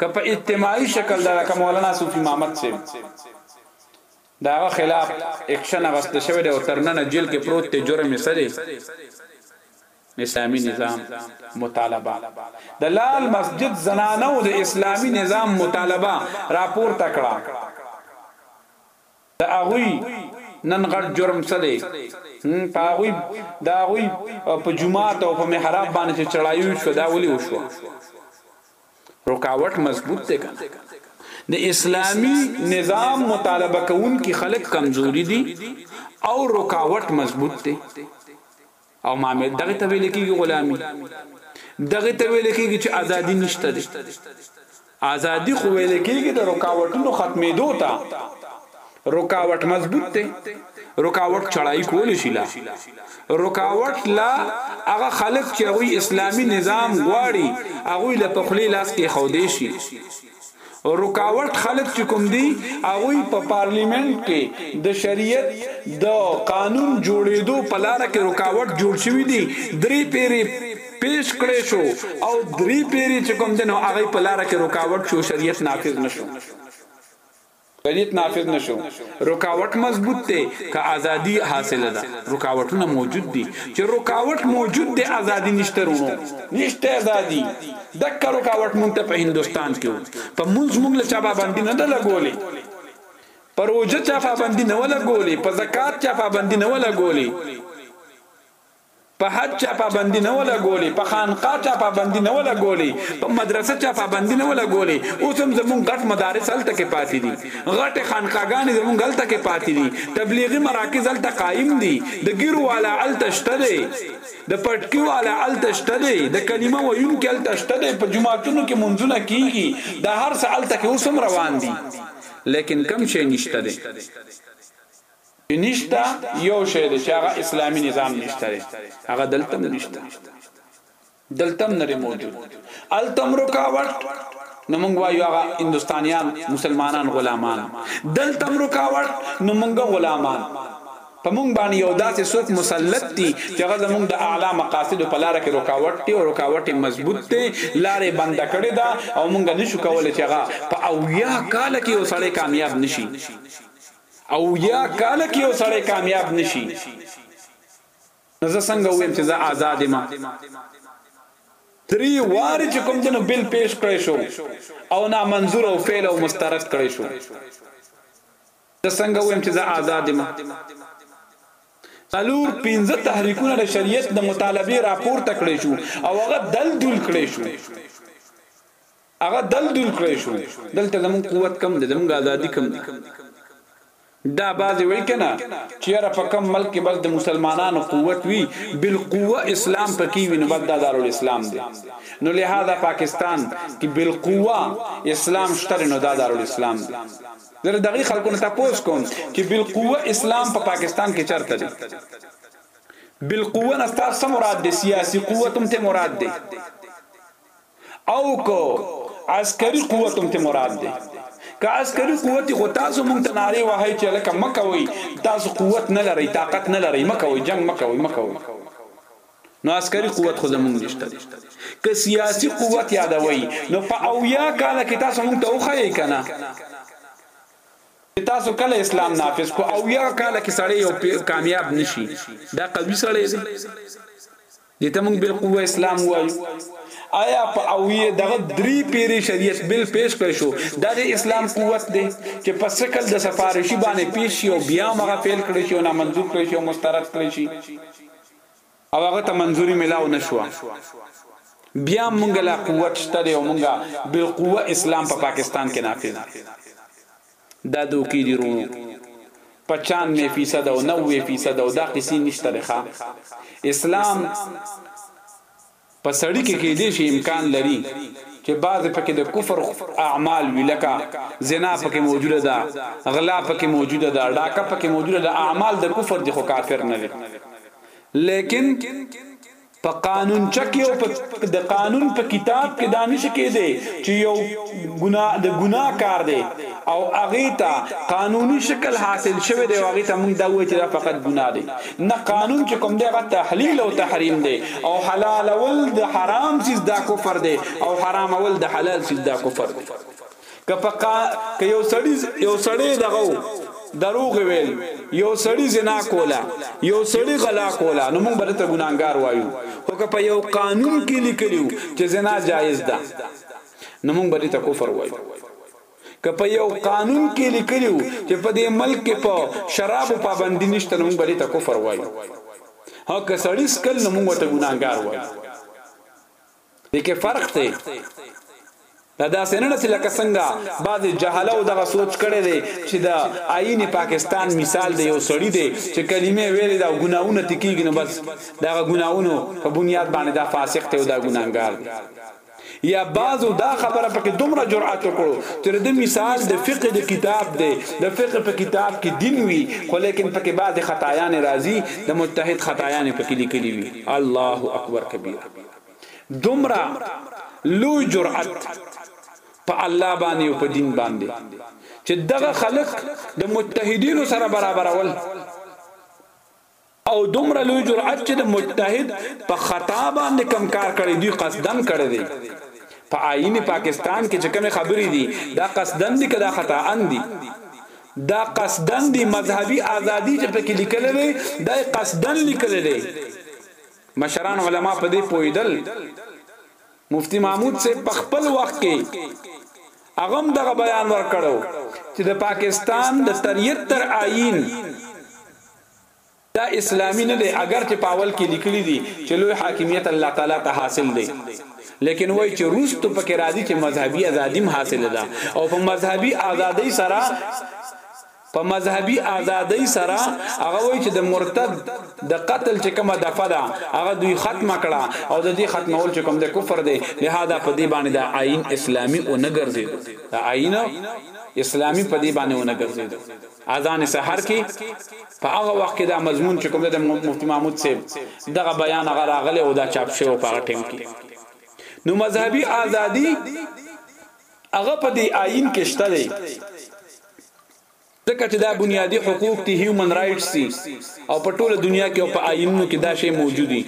که په اجتماعي شکل دا لکه مولانا صوفي محمد صاحب دا هغه خلاف اکشن اغسته شوی دی او تر ننه جیل کې پروت دی جرم یې څه دی اسلامي نظام مطالبه، د لال مسجد زنانو د اسلامي نظام مطالبه راپورته کړه، د هغوی نن غټ جرم څه دی؟ په هغوی د هغوی په جومات او په محراب باندې چې چړايي وشوه دا ولې وشوه؟ رکاوټ مضبوط دی که نه؟ د اسلامي نظام مطالبه کوونکي خلک کمزوري دي او رکاوټ مضبوط دی؟ او مامر دغه ته ویل کېږي غلامي دغه ته ویل کېږي چې ازادي نشته دي ازادي خو ویل کېږي د رکاوټونو ختمېدو ته رکاوټ مضبوط دی رکاوټ چړای کول شي لا رکاوټ لا هغه خلک چې هغه اسلامی نظام غواړي هغه له پخلی لاس کې خودې شي رکاوټ خلک چې کوم دي هغوی په پارليمنټ کې د شريعت د قانون جوړيدو په لاره کې رکاوټ جوړ شوي دي درې پيري پيش کړي شو او دري پيري چې کوم دي نو هغوی په لاره کې رکاوټ شو شريعت نافذ نشو. شریعت نافذ نه شو رکاوټ مضبوط دی که ازادي حاصله ده رکاوټونه موجود دي چې رکاوټ موجود دی ازادي نشته رونو نشته ازادي دک رکاوټ مونږ ته په هندستان کې وو په مونږ مونږ له چا پابندي نه ده لګولې په روژه چا پابندي نه ولا ګولې په زکات چا پابندي نه ولا ګولې په حج چا پابندي نه وه لګولې، په خانقاه چا پابندي نه وه لګولې، په مدرسه چا پابندي نه وه لګولې، اوس هم زموږ غټ مدارس هلته کې پاتې دي، غټې خانقاګانې زموږ هلته کې پاتې دي، تبلیغي مراکز هلته قایم دي، د ږیرو والا هلته شته دی، د پټکي والا هلته شته دی، د کلمه ویونکي هلته شته دی، په جوماتونو کې لمونځونه کېږي، دا هر څه هلته کې اوس هم روان دي، لیکن کوم شی نشته دی. کې نشته یو شی دی چې هغه اسلامي نظام نشته دی هغه دلته هم نشته دلته هم نه موجود الته هم رکاوټ نو مونږ وایو هغه هندستانیان مسلمانان غلامان دلته رکاوټ نو مونږ غلامان په مونږ باندې یو داسې څوک مسلط دي چې هغه زمونږ د اعلی مقاصد په لار کې رکاوټ دی او رکاوټ مضبوط دی لارې بند کړي دا او مونږ نشو کولای چې هغه په اویا کال کې یو سړی کامیاب نشي او یا کال کې یو سړی کامیاب نشي نو زه څنګه ویم چې زه آزاد ما درې وار چې کوم دنو بل پیش کړی شو او نا منظور او فعل او مسترد کړی شو زه څنګه ویم چې زه آزاد ما څلور پنځه تحریکونه د شریعت د مطالبه راپور تکړه شو او هغه دل دل کړی شو هغه دل دور کړی شو دلته زمون قوت کم دی زمونږ ازادي کم دی دا بعضی وای کنه چیرې په کم ملک کې بس د مسلمانانو قوت وی بالقوه اسلام پکې وی نو بس دا دارول اسلام دی نو لہذا پاکستان کې بالقوه اسلام شته نو دا دارول اسلام دی زه دغه خلکو نه تاسو کوم چې بالقوه اسلام په پا پاکستان کې چرته دی بالقوه نستا سم مراد دی سیاسي قوت هم ته مراد دی او که عسکري قوت هم ترې مراد دی؟ که عسکري قوت وي خو تاسو موږ ته نارې وهئ چې هلکه مه کوئ، تاسو قوت نه لرئ، طاقت نه لرئ، مه کوئ، جنګ مه کوئ، مه کوئ. نو عسکري قوت خو زموږ نشته دی. که سیاسي قوت یادوئ، نو په اویا کاله کې تاسو موږ ته وښایئ که نه چې تاسو کله اسلام نافذ کړو؟ اویا کاله کې سړی یو کامیاب نه شي، دا قوي سړی دی؟ دې ته موږ بالقوه اسلام وایو. ایا په او یې دغه درې پیری شریعت بل پیش کړی شو دا د اسلام قوت دی چې په سکل د سفارشی باندې پیش شي او بیا هم هغه فیل کړی شي او نامنظور کړی شي او مسترد کړی شي او هغه ته منظوری ملاو نه شوه بیا هم موږ لا قوت شته دی او موږ بالقوه اسلام په پاکستان کې نافذ دا دوکې دي رونو پچانوې فیصد او نوې فیصد او دا قصې نشته دی ښا اسلام په سړي کې کېدې شي امکان لري چې بعضې پکې د کفر اعمال وي لکه زنا پکې موجوده ده غلا پکې موجوده ده ډاکه پکې موجوده ده اعمال د کفر دي خو کافر نه دی لیکن په قانونچه کې او په د قانون په کتاب کې دا نشي کېدای چې یو ګناه د ګناه کار دی او هغه ته قانوني شکل حاصل شوی دی او هغه ته موږ دا ووایو چې دا فقط ګناه دی. نه قانون چې کوم دی هغه تحلیل او تحریم دی او حلالول د حرام څیز دا کفر دی او حرامول د حلال څیز دا کفر دی. که په که یو سړی یو سړی دغه دروغ ویل یو سړی زنا کولا یو سړی غلا کولا نو موږ بلته ګناګار وایو خو که په یو قانون کې لیکلیو چې زنا جایز ده نو موږ بلته کفر وایو که په یو قانون کې لیکلیو چې په دې ملک کې په شراب پابندی نشته نو موږ بلته کفر وایو هغه سړی سکل نو موږ ته ګناګار وایو دې کې فرق دی دا داسې نه چې لکه څنګه بعض جهالو دغه سوچ کړي دي چې دا آئین پاکستان مثال دی یو سړی دی چې کلمې ویلې دا ګناونه تکیږي نو بس دا ګناونو په بنیاد باندې دا فاسق ته او دا ګناګار دی یا بعضو دا خبره پکې دومره جرأت وکړو چې د مثال د فقه د کتاب دی د فقه په کتاب کې دین وی خو لیکن پکې بعض خطایان راځي د مجتهد خطایان پکې لیکلي وي الله اکبر کبیره دومره لوی جرئت په الله باندې او په دین باندې چې دغه خلق د متحدینو سره برابرول او دومره لوی جرأت چې د متحد په خطا باندې کم کار کړی دی قصدن کړی دی په آئینی پاکستان کې چې کوم خبرې دي دا قصدن دي کدا خطا ان دي دا قصدن دي مذهبي ازادي چې پکې لیکل دي دا قصدن لیکل دي مشران علماء په دې پوهیدل مفتی محمود صاحب په خپل وخت کې اغم دغه بیان ورکړو چې د پاکستان د تریت تر آئین دا اسلامی نه دی اگر چې پاول کې لیکلي دي چې لوی حاکمیت الله تعالی ته حاصل دی لیکن وای چې روس ته پکې راځي چې مذهبي ازادي حاصله ده او په مذهبي ازادۍ سره په مذهبي ازادۍ سره هغه وایي چې د مرتد د قتل چې کومه دفعه ده هغه دوی ختمه کړه او د دې ختمول چې کوم د کفر دی لهدا په دې باندې د آئین اسلامي او نه ګرځیدو د آئین اسلامي په دې باندې ونه ګرځیدو اذان سحر کې په هغه وخت کې دا مضمون چې کوم د مفتی محمود صاحب دغه بیان هغه راغله او دا چاپ شوی په هغه ټیم کې نو مذهبي ازادي هغه په دې آئين کې شته دی ځکه چې دا بنیادي حقوق دي هیومن رائټس دي او په ټوله دنیا کې او په آئینونو کې دا شی موجود دي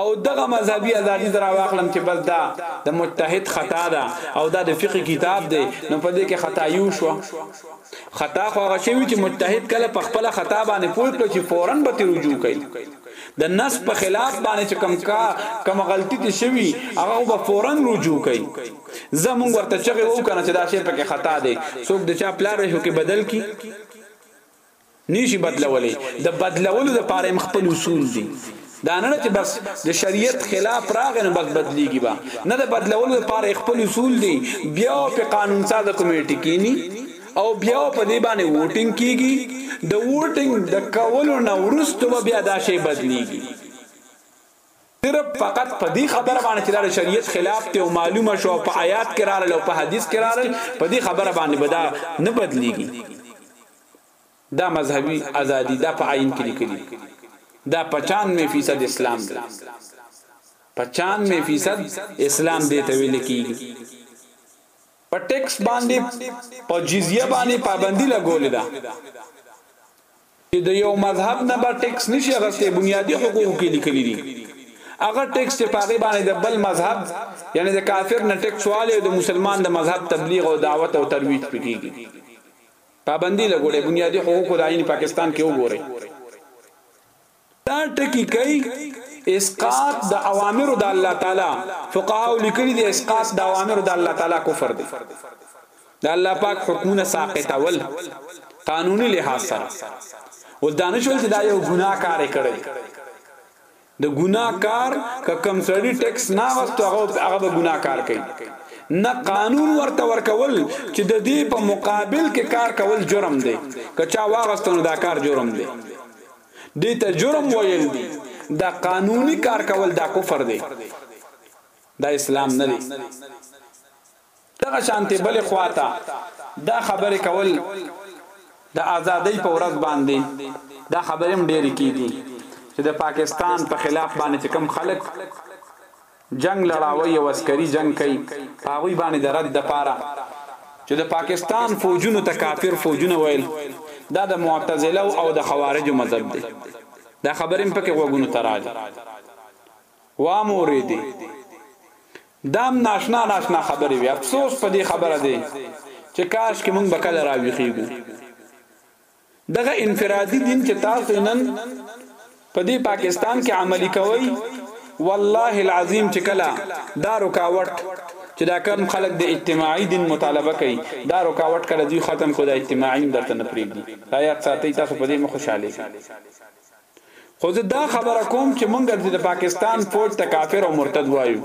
او دغه مذهبي ازادي درا واخلم چې بس دا د مجتهد خطا ده او دا د فقه کتاب دی نو په دې کې خطا یو شو خطا خو هغه شی چې مجتهد کله په خپل خطا باندې پوه کړ چې فورن به رجوع کوي د نس په خلاف باندې چې کوم کا کومه غلطي دې شوي هغه خو به فورا رجوع کوي ځه مونږ ورته چغې وو کنه چې دا شی پکې خطا دی څوک د چا پلار وي کې بدل کی نشي بدلولې د بدلولو د پاره مخپل اصول دي دا نه چې بس د شریعت خلاف راغی نو بس بدلیږي با نه د بدلولو لپاره خپل اصول دي بیا په قانون ساز کمیټه کینی او بیا په دې باندې ووټنګ کیږي د ووټنګ د کولو نه ورستو به بیا دا شی بدلیږي صرف فقط په دې خبره باندې چې دا شریعت خلاف ته او معلومه شو په آیات کې راغله او په حدیث کې راغله په دې خبره باندې بدا نه بدلیږي دا مذهبي ازادي دا په آئین کې لیکلي دا 95% اسلام دی 95% اسلام دی ته ویل کیږي په ټکس باندی په جزیه باندی پابندی لګولی ده چې د یو مذهب نه به ټکس نشي غسته بنیادی حقوق کې لیکلي دي هغه ټیکس چې پاغي باندې د بل مذهب یعنی د کافر نه ټیکس والي او د مسلمان د مذهب تبلیغ او دعوت او ترویج پکېږي پابندي لګولې بنیادی حقوق د آئین پاکستان کې وګورئ دا ټکی کوي اسقاط د اوامرو د الله تعالی فقهاو لیکلي دي اسقاط د اوامرو د الله تعالی کفر دی د الله پاک حکمونه ساقطول قانوني لحاظ سره اوس دا نشول چې دا یو ګناه کار کړی د ګناه کار که کم سړی ټیکس نه واستو هغه هغه به ګناه کار کوي نه قانون ورته ورکول چې د دې په مقابل کې کار کول جرم دی که چا واغستنو دا کار جرم دی دې ته جرم ویل دي دا قانوني کار کول دا کفر دی دا اسلام نه دی دغه شانته بل خواته دا خبره کول د ازادۍ په ورځ باندې دا خبرې هم ډېرې کیږي چې د پاکستان په خلاف باندې چې کم خلک جنګ لړاوی او عسکری جنګ کوی په هغوی باندی د رد دپاره چه د پاکستان فوجونو ته کافر فوجونه ویل دا د معتزلو او د خوارجو مذهب دی دا خبری هم پکی غوږونو ته رالی وام اوریدی دا هم ناشنا ناشنا خبری وی افسوس په دی خبره دی چه کاشکی مونږ به کله راویښیږو. دغه انفرادي دين چې تاسو يې نن په دې پاکستان کې عملي کوئ والله العظيم چې کله دا رکاوټ چې دا کم خلک د اجتماعي دين مطالبه کوي دا رکاوټ کله دوی ختم کړو دا اجتماعي هم درته نه پرېږدي دا ياد ساتئ تاسو په دې مه خوشحالېږئ. خو زه دا خبره کوم چې مونږ د پاکستان فوج ته کافر او مرتد وایو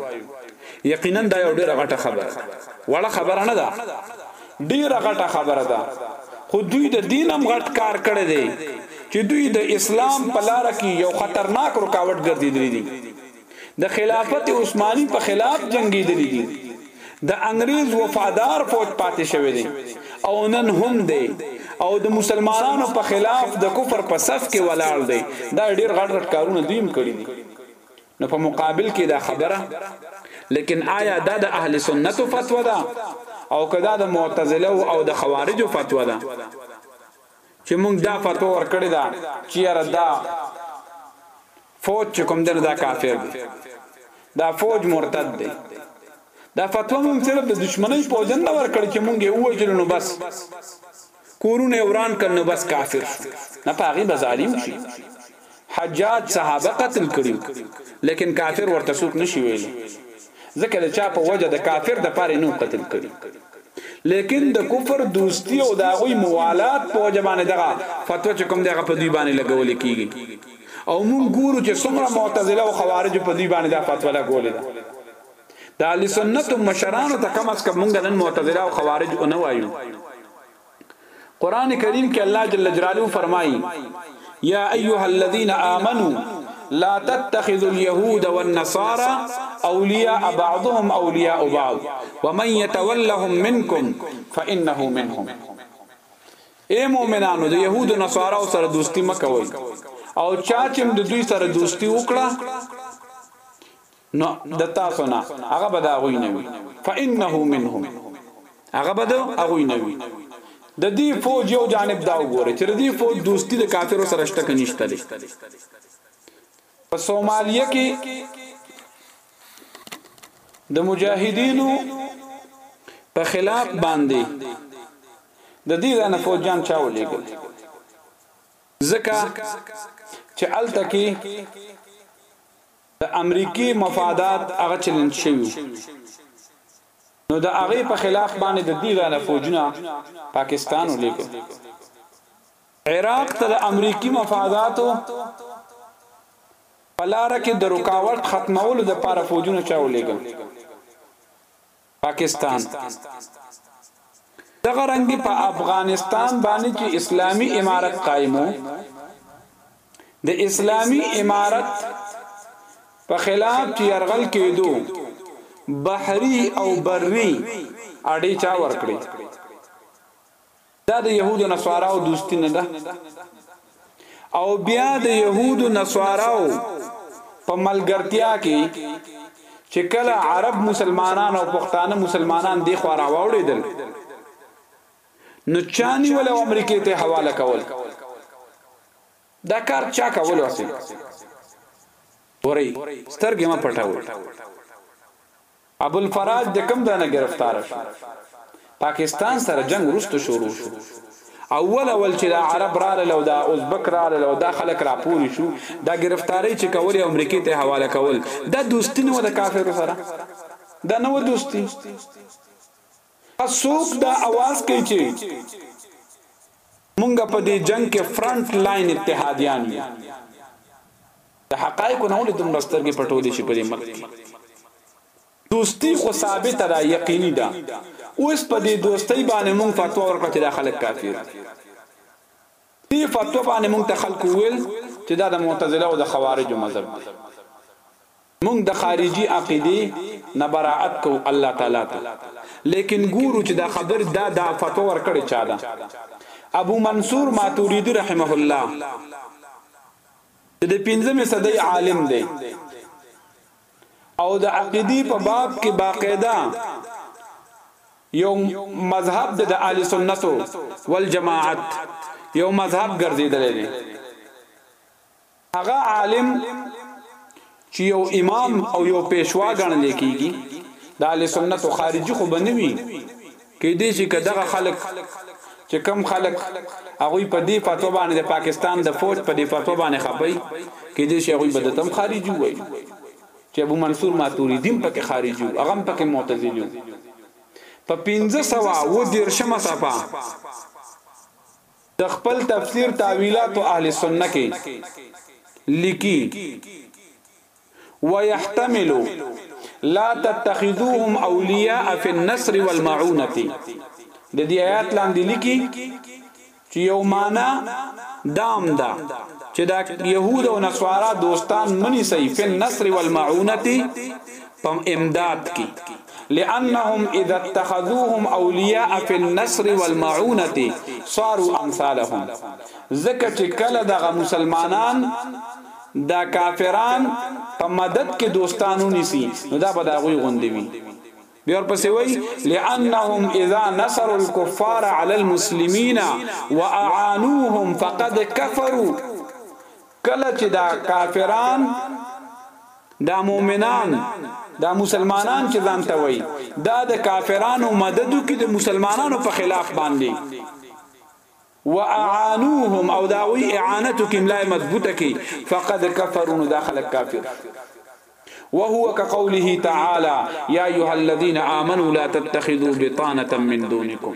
یقینا دا یو ډیره غټه خبره ده وړه خبره نه ده ډیره غټه خبره ده خو دوی د دینم غټ کار کړی دی چې دوی د اسلام په لار کې یو خطرناک رکاوټ ګرځیدلی دي د خلافت عثماني په خلاف جنګیدلی دي د انګريز وفادار فوج پاتې شوی دی او نن هم دی او د مسلمانانو په خلاف د کفر په صف کې ولاړ دی دا ډیر غټ غټ کارونه دویم کړی دي نو په مقابل کې دا خبره لیکن آیا دا د اهل سنت فتوا ده او کدا د معتزله او د خوارجو فتوا ده چې موږ دا فتوا ورکړی دا چې یاره دا فوج چې کوم دنه دا کافر دی دا فوج مرتد دی دا فتوا مونږ صرف د دشمنی پوجن نه ورکړ چې مونږ یې وجل نو بس کورونه وران کړ نو بس کافر شو نه پاغي بظالم شي حجاج صحابه قتل کړیو لیکن کافر ورته سوق نشي ویل ځکه د چا په وجه د کافر د پاره نو قتل کړی لیکن د کفر دوستی او د غوی موالات په وجه باندې دغه فتوا چې کوم دغه په دوی باندې لګول کیږي او مونږ ګورو چې څومره معتزله او خوارج په دوی باندې دا فتوا لګولې ده د اهل سنت مشرانو ته کم از کم مونږ نن معتزله او خوارج نه وایو قران کریم کې الله جل جلاله فرمایي یا ایها الذین آمنو لا تتخذوا اليهود والنصارى اولیاء بعضهم اولیاء بعض ومن يتولهم منكم فانه منهم اې مؤمنانو د يهودو نصاراو سره دوستي مه کوئ او چا چې هم د دوی سره دوستي وکړه نو د تاسو نه هغه به د هغوی نه وي فانه منهم هغه به د هغوی نه وي د دې فوج یو جانب دا وګوره چې د دې فوج دوستي د کافرو سره شته که نشته دی په سومالیه کې د مجاهدینو په خلاف باندې د دې ځنه فوجان چا ولېګل ځکه چې الته کې د امریکای مفادات هغه چیلنج شوی نو د هغه په خلاف باندې د دې ځنه فوجونه پاکستان ولېګل عراق ته د امریکای مفاداتو په لاره کې د رکاوټ ختمولو لپاره فوجونه چا ولېږل؟ پاکستان. دغه رنګ په افغانستان باندې چې اسلامي امارت قائم وو، د اسلامي امارت په خلاف چې يرغل کېدو، بحري او بري اډې چا ورکړې؟ دا د یهودو نصاراو دوستی نه ده او بیا د یهودو نصاراو په ملګرتیا کې چې کله عرب مسلمانان او پښتانه مسلمانان دی خو را واوړېدل نو چانی ول او امریکای ته حواله کول دا کار چا کول اصل وري سترګې ما پټاوي ابوالفراج د کوم ځای نه ګرفتار شو پاکستان سره جنګ وروسته شروع شو اول اول چې دا عرب رالل او دا ازبک رالل او دا خلک راپوري شو دا گرفتاری چې کولې امریکې ته حواله کول دا دوستی نه و د کافرو سره دا نه و دوستی هغه څوک دا اواز کوي چې مونږ په دې جنګ کې فرنټ لاین اتحادیان یو د حقایقو نه ولې دومره سترګې پټولې شي په دې ملک کې دوستی خو ثابته ده یقیني ده اوس په دې دوستۍ باندې مونږ فتوا ورکړه چې دا خلک کافر دي فتوا باندې مونږ ته خلکو ویل چې دا د معتزله او د خوارجو مذهب دی مونږ د خارجی عقیدی نه براعت کوو الله تعالی ته لیکن ګورو چې دا خبر دا دا فتوا ورکړی چا ده ابو منصور ماتوریدی رحمه الله د پنځمې صدی عالم دی او د عقیدی په باب کې باقاعده یو مذهب د اهل سنتو والجماعت یو مذهب ګرځیدل دی هغه عالم چې یو امام او یو پیشوا ګڼل کیږي د اهل سنت او خارجي خو بنوي کې دې چې کداغه خلک چې کم خلک هغه په دې فتوا باندې د پاکستان د فوج په دې فتوا باندې خپي کې دې چې هغه بدتم خارجي وای چې ابو منصور ماتوریدی پکې خارجي وو هغه پکې معتزلی وو په 1500 و درشمه صفه د خپل تفسیر تاویلات اهل سنه کې لیکي ويحتمل لا تتخذوهم اولیاء فی النصر والمعونه د دې آیات لاندې لیکي چې یو معنا دام دا چې دا يهود او نصارا دوستان منی سي په نصر والمعونه په امداد کی لانهم اذا اتخذوهم اولیاء فی النصر والمعونه صاروا امثالهم زکه چې کله دغه مسلمانان دا کافران په مدد کې دوستانو نسی نو دا به دا غوی غوندی وی بیا ورپسې وای لانهم اذا نصر الكفار على المسلمين واعانوهم فقد كفروا کله چې دا کافران دا مؤمنان دا مسلمانان چې ځان ته وایي دا د کافرانو مدد کوي د مسلمانانو په خلاف باندې واعانوهم او دا وی اعانت کی ملای مضبوطه کی فقد کفرون داخل کافر وهو كقوله تعالى يا ايها الذين امنوا لا تتخذوا بطانه من دونكم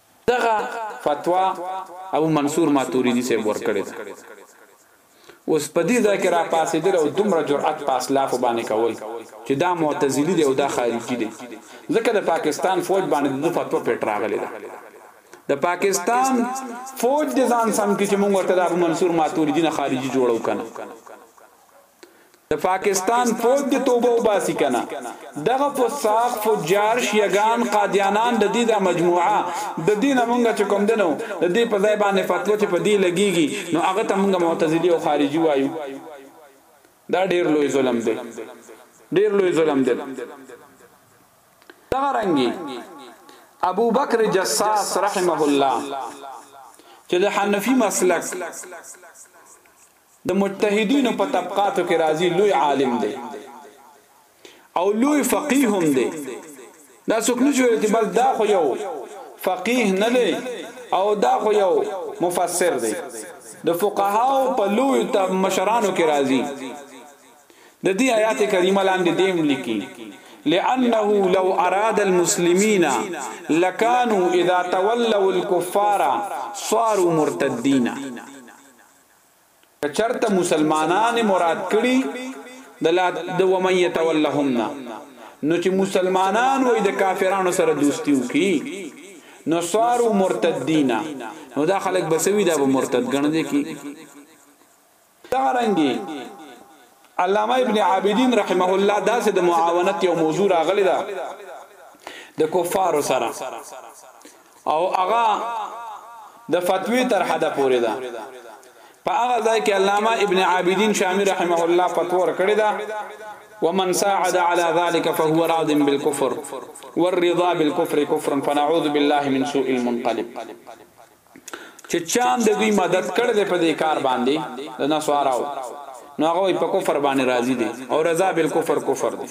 دغه فتوا ابو منصور ماتوریدی صاحب ورکړی ده اوس په دی ځای کی راپاڅیدل او دومره جرأت په اسلافو باندی کول چی دا معتزلی دی او دا خارجی دی ځکه د پاکستان فوج باندی د ده فتوا پیټ راغلی ده د پاکستان فوج دی ځان سم کی چی مونږ ورته د ابو منصور ماتوریدی نه خارجی جوړو کنه. د فاکستان فوج دې توبه وباسي کنه دغه فساق فجار شیعګان قادیانان د دې دا مجموعه د دې نه مونږ چې کوم دنو د دې په ځای باندې فتوا چې په دې لګیږي نو هغه ته مونږ معتزلی او خارجی وایو دا ډیر لوی ظلم دی ډیر لوی ظلم دی دغه رنګي ابو بکر جساس رحمه الله چې د حنفي مسلک د مجتهدینو په طبقاتو کې راځي لوی عالم دی او لوی فقیه هم دی دا څوک نشي ویل چې بس دا خو یو فقیه نه دی او دا خو یو مفسر دی د فقهاو په لوی مشرانو کې راځي د دې آیات کریمه لاندې دیم لیکي لأنه لو أراد المسلمين لكانوا إذا تولوا الكفار صاروا مرتدين که چرته مسلمانان مراد کړي د لا د ومن يتولهم نه نو چې مسلمانان وي د کافرانو سره دوستي وکي نو صارو مرتدینا نو دا خلک بسوي دا به مرتد ګڼل کی دا رنګي علامه ابن عابدین رحمه الله دا سه د معاونت یو موضوع راغلی دا د کفارو سره او هغه د فتوی تر حد پورې ده په هغه ځای کې علامه ابن عابدین شامی رحمه الله فتوا ورکړی دا ومن ساعد على ذلك فهو راض بالكفر والرضا بالكفر كفر فنعوذ بالله من سوء المنقلب چې چاند د دوی مدد کړ دې په دې کار باندې د نسواراو نو هغه په کفر باندې راضي دي او رضا بالکفر کفر دي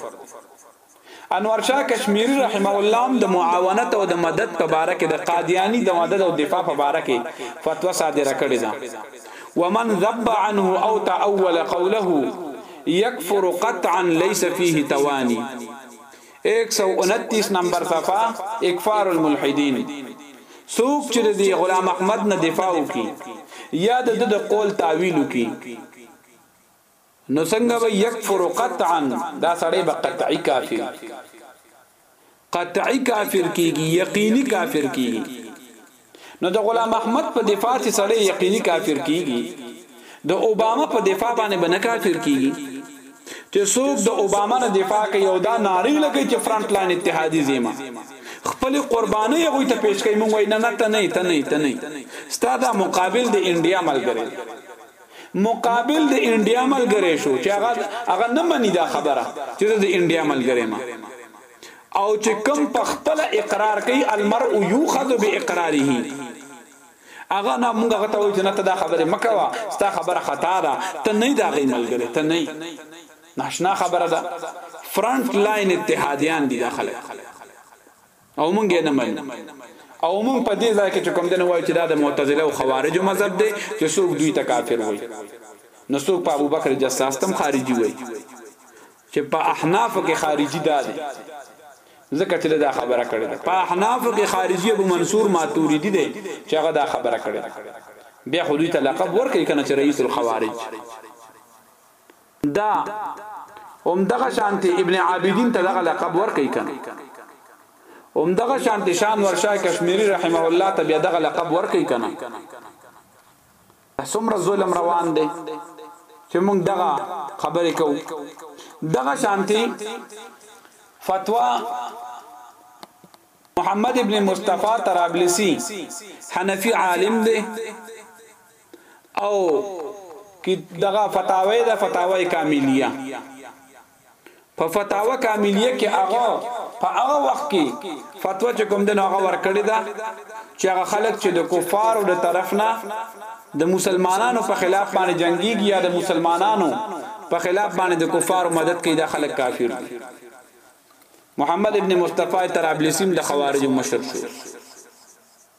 انور شاه کشمیری رحمه الله هم د معاونت او د مدد په باره کې د قادیانی د مدد او دفاع په باره کې فتوا صادره کړې ده، ومن ذب عنه او تأول قوله یکفر قطعا لیس فیه توانی، ایک سو انتیس نمبر صفحه، اکفار الملحدین، څوک چې د دې غلام احمد نه دفاع وکړي یا د ده د قول تأویل وکړي، نو څنګه به یکفر قطعا دا سړی به قطعی کافر قطعی کافر کیږي یقیني کافر کیږي نو د غلام احمد په دفاع چې سړی یقیني کافر کیږي د اوباما په دفاع باندې به نه کافر کیږي چې څوک د اوباما نه دفاع کوي او دا ناری لګي چې فرنٹ لاین اتحادی زیمه خپل قرباني هغه ته پیش کوي مونږ نه نه ته نه ته نه ته نه ستاده مقابل د انډیا ملګری مقابل د انډیا ملګری شو چې هغه هغه نه مني دا خبره چې زه د انډیا ملګری ما او چې کم په خپل اقرار کوي المرء یوخذ باقراره هغه نه موږ هغه ته وایو چې نه ته دا خبره مکوا ستا خبره خطا ده ته نه دا غي ملګری ته نه ناشنا خبره ده فرنٹ لاین اتحادیان دي داخله او مونږ یې نه منو او مونږ په دې ځای کې چې کوم دنه وایو چې دا د معتزله او خوارجو مذهب دی چې څوک دوی ته کافر وایي نو څوک په ابوبکر جساس تم خارجي وایي چې په احناف کې خارجي دا دی ځکه چې دا خبره کړې ده په احناف کې خارجي ابو منصور ماتوریدی دی چې هغه دا خبره کړې ده بیا خو دوی ته لقب ورکړي کنه چې رئیس الخوارج ده هم دغه شانتې ابن عابدین ته دغه لقب ورکړي کنه هم دغه شانتې شان ورشاه کشمیری رحمه الله ته بیا دغه لقب ورکړي کنه څومره ظلم روان دی چې موږ دغه خبرې کوو دغه شانتي فتوا محمد ابن مصطفی طرابلسی حنفی عالم دی او کی دغه فتاوی ده فتاوی کاملیه په فتاوی کاملیه کې هغه په هغه وخت کې فتوا چې کوم دنه هغه ورکړی ده چې هغه خلک چې د کفارو د طرف نه د مسلمانانو په خلاف باندې جنگيږي یا د مسلمانانو په خلاف باندې د کفارو مدد کوي دا خلک کافر دي محمد ابن مصطفی طرابلسی د خوارجو مشر شو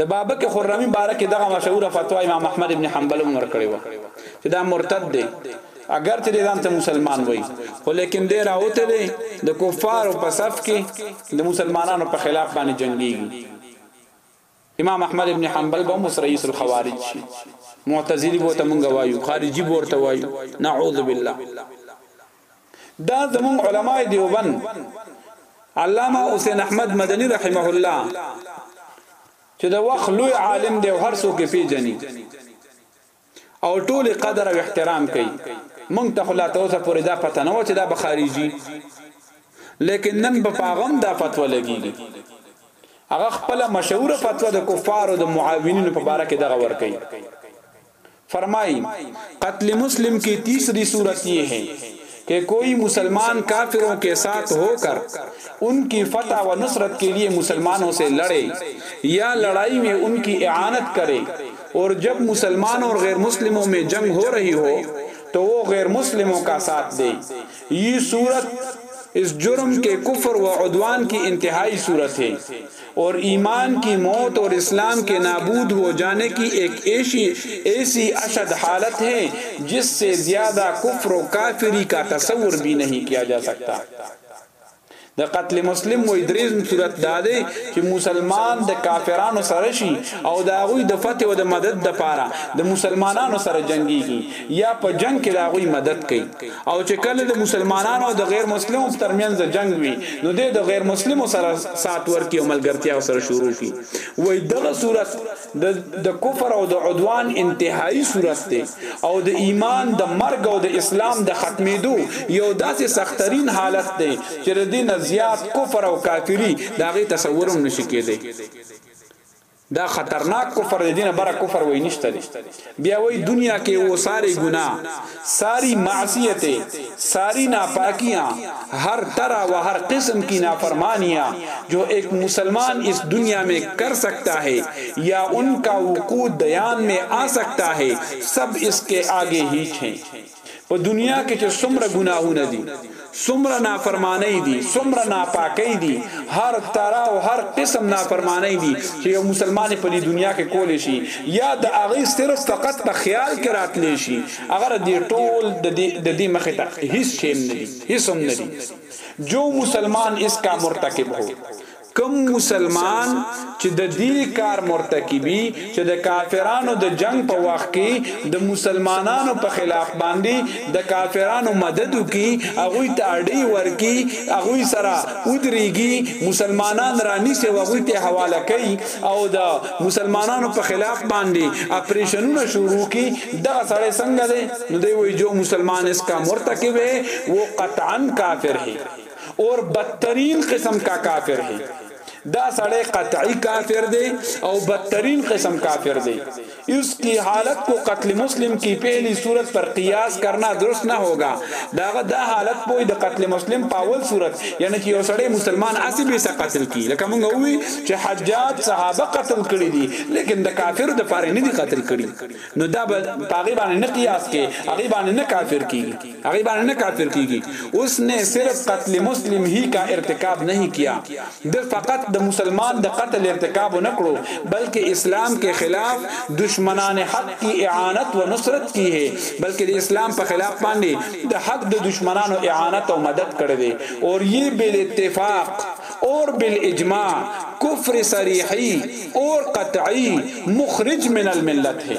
د بابک خرمي باره کي دغه مشهوره فتوا امام احمد ابن حنبل هم ورکړې وه چي دا مرتد دی اګر چي دی ځان ته مسلمان وایي خو لیکن دی راوتی دی د کفارو په صف کي د مسلمانانو په خلاف باندې جنګیږي امام احمد ابن حنبل به مس رئیس الخوارج شي معتزلی بو ته مونږ وایو خارجي بو ورته وایو نعوذ بالله دا زمونږ علماء دیوبند علامه حسین احمد مدنی رحمه الله چې د وخت لوی عالم دی او هر څوک پیژني او ټول قدر او احترام کوي مونږ ته خلا ته اوسه پورې دا پته نه و چې دا به خارجي لیکن نن په پاغم دا فتوا لګیږي هغه خپل مشهور فتوا د کفارو د معاونینو په باره کې دغه ور کوي فرمائی قتل مسلم کی تیسری صورت یہ ہے کہ کوئی مسلمان کافروں کے ساتھ ہو کر ان کی فتح و نصرت کے لیے مسلمانوں سے لڑے یا لڑائی میں ان کی اعانت کرے اور جب مسلمانوں اور غیر مسلموں میں جنگ ہو رہی ہو تو وہ غیر مسلموں کا ساتھ دے یہ صورت اس جرم کے کفر و عدوان کی انتہائی صورت ہے اور ایمان کی موت اور اسلام کے نابود ہو جانے کی ایک ایشی ایسی اشد حالت ہے جس سے زیادہ کفر و کافری کا تصور بھی نہیں کیا جا سکتا۔ د قتل مسلم و ادریزم صورت دا دی چه مسلمان د کافرانو سره شی او د هغوی د فتح او د مدد لپاره د مسلمانانو سره جنګیږی. یا په جنګ کې د هغوی مدد کوي او چې کله د مسلمانانو او د غیر مسلمو تر منځ جنګ وي نو دی د غیر مسلمو سره سات ورکي او ملګرتیا ورسره شروع کړي وایي دغه صورت د د کفر او د عدوان انتهایی صورت دی او د ایمان د مرګ او د اسلام د ختمېدو یو داسې سخترین حالت دی چې د دې نه زیات کفر او کافری د هغې تصور هم نشي کېدی دا خطرناک کفر دے دینا برا کفر وی نشتا دے بیا وی دنیا کے وہ سارے گناہ ساری معصیتیں ساری ناپاکیاں ہر طرح و ہر قسم کی نافرمانیاں جو ایک مسلمان اس دنیا میں کر سکتا ہے یا ان کا وقود دیان میں آ سکتا ہے سب اس کے آگے ہی چھیں په دنیا کې چې څومره ګناهونه دي، څومره نافرمانۍ دي، څومره ناپاکۍ دي، هر طرح او هر قسم نافرمانۍ دي چې یو مسلمان یې په دې دنیا کې کولی شي یا د هغې صرف فقط په خیال کې راتلی شي، هغه د دې ټول د دې مخې ته هیڅ شی هم نه دي، هیڅ هم نه دي. جو مسلمان اس کا مرتکب هو. کوم مسلمان چې د دې کار مرتکبي چې د کافرانو د جنګ په وخت کې د مسلمانانو په خلاف باندې د کافرانو مدد وکړي، هغوی ته اډې ورکړي، هغوی سره ودرېږي، مسلمانان رانيسي او هغوی ته حواله کوي او د مسلمانانو په خلاف باندې اپرېشنونه شروع کړي، دغه سړی څنګه دی؟ نو دی وايي، جو مسلمان اس کا مرتکب هې، وو قطعاً کافر هې. اور بدترین قسم کا کافر هی دا سړی قطعی کافر دی او بدترین قسم کافر دی اس کی حالت کو قتل مسلم کی پہلی صورت پر قیاس کرنا درست نه ہوگا داغه دا حالت پوی د قتل مسلم پاول صورت یعنی چې یو سړی مسلمان اسی به سه قتل کی لکه مونږ وی چې حجاج صحابه قتل کړی دی لیکن د کافر د پاره نه دی قتل کړی نو دا پاغي باندې نه قیاس کې هغه باندې نه کافر کیږي هغه باندې نه کافر کیږي اس نې صرف قتل مسلم هی کا ارتکاب نهی کیا ده فقط د مسلمان د قتل ارتکاب ونه کړو بلکه اسلام کې خلاف دشمنان حق کی اعانت و نصرت کی هې بلکه د اسلام په خلاف باندې د حق د دشمنانو اعانت او مدد کړې دې اور یی بالاتفاق اور بالاجماع کفر صریحی اور قطعی مخرج من الملت هې.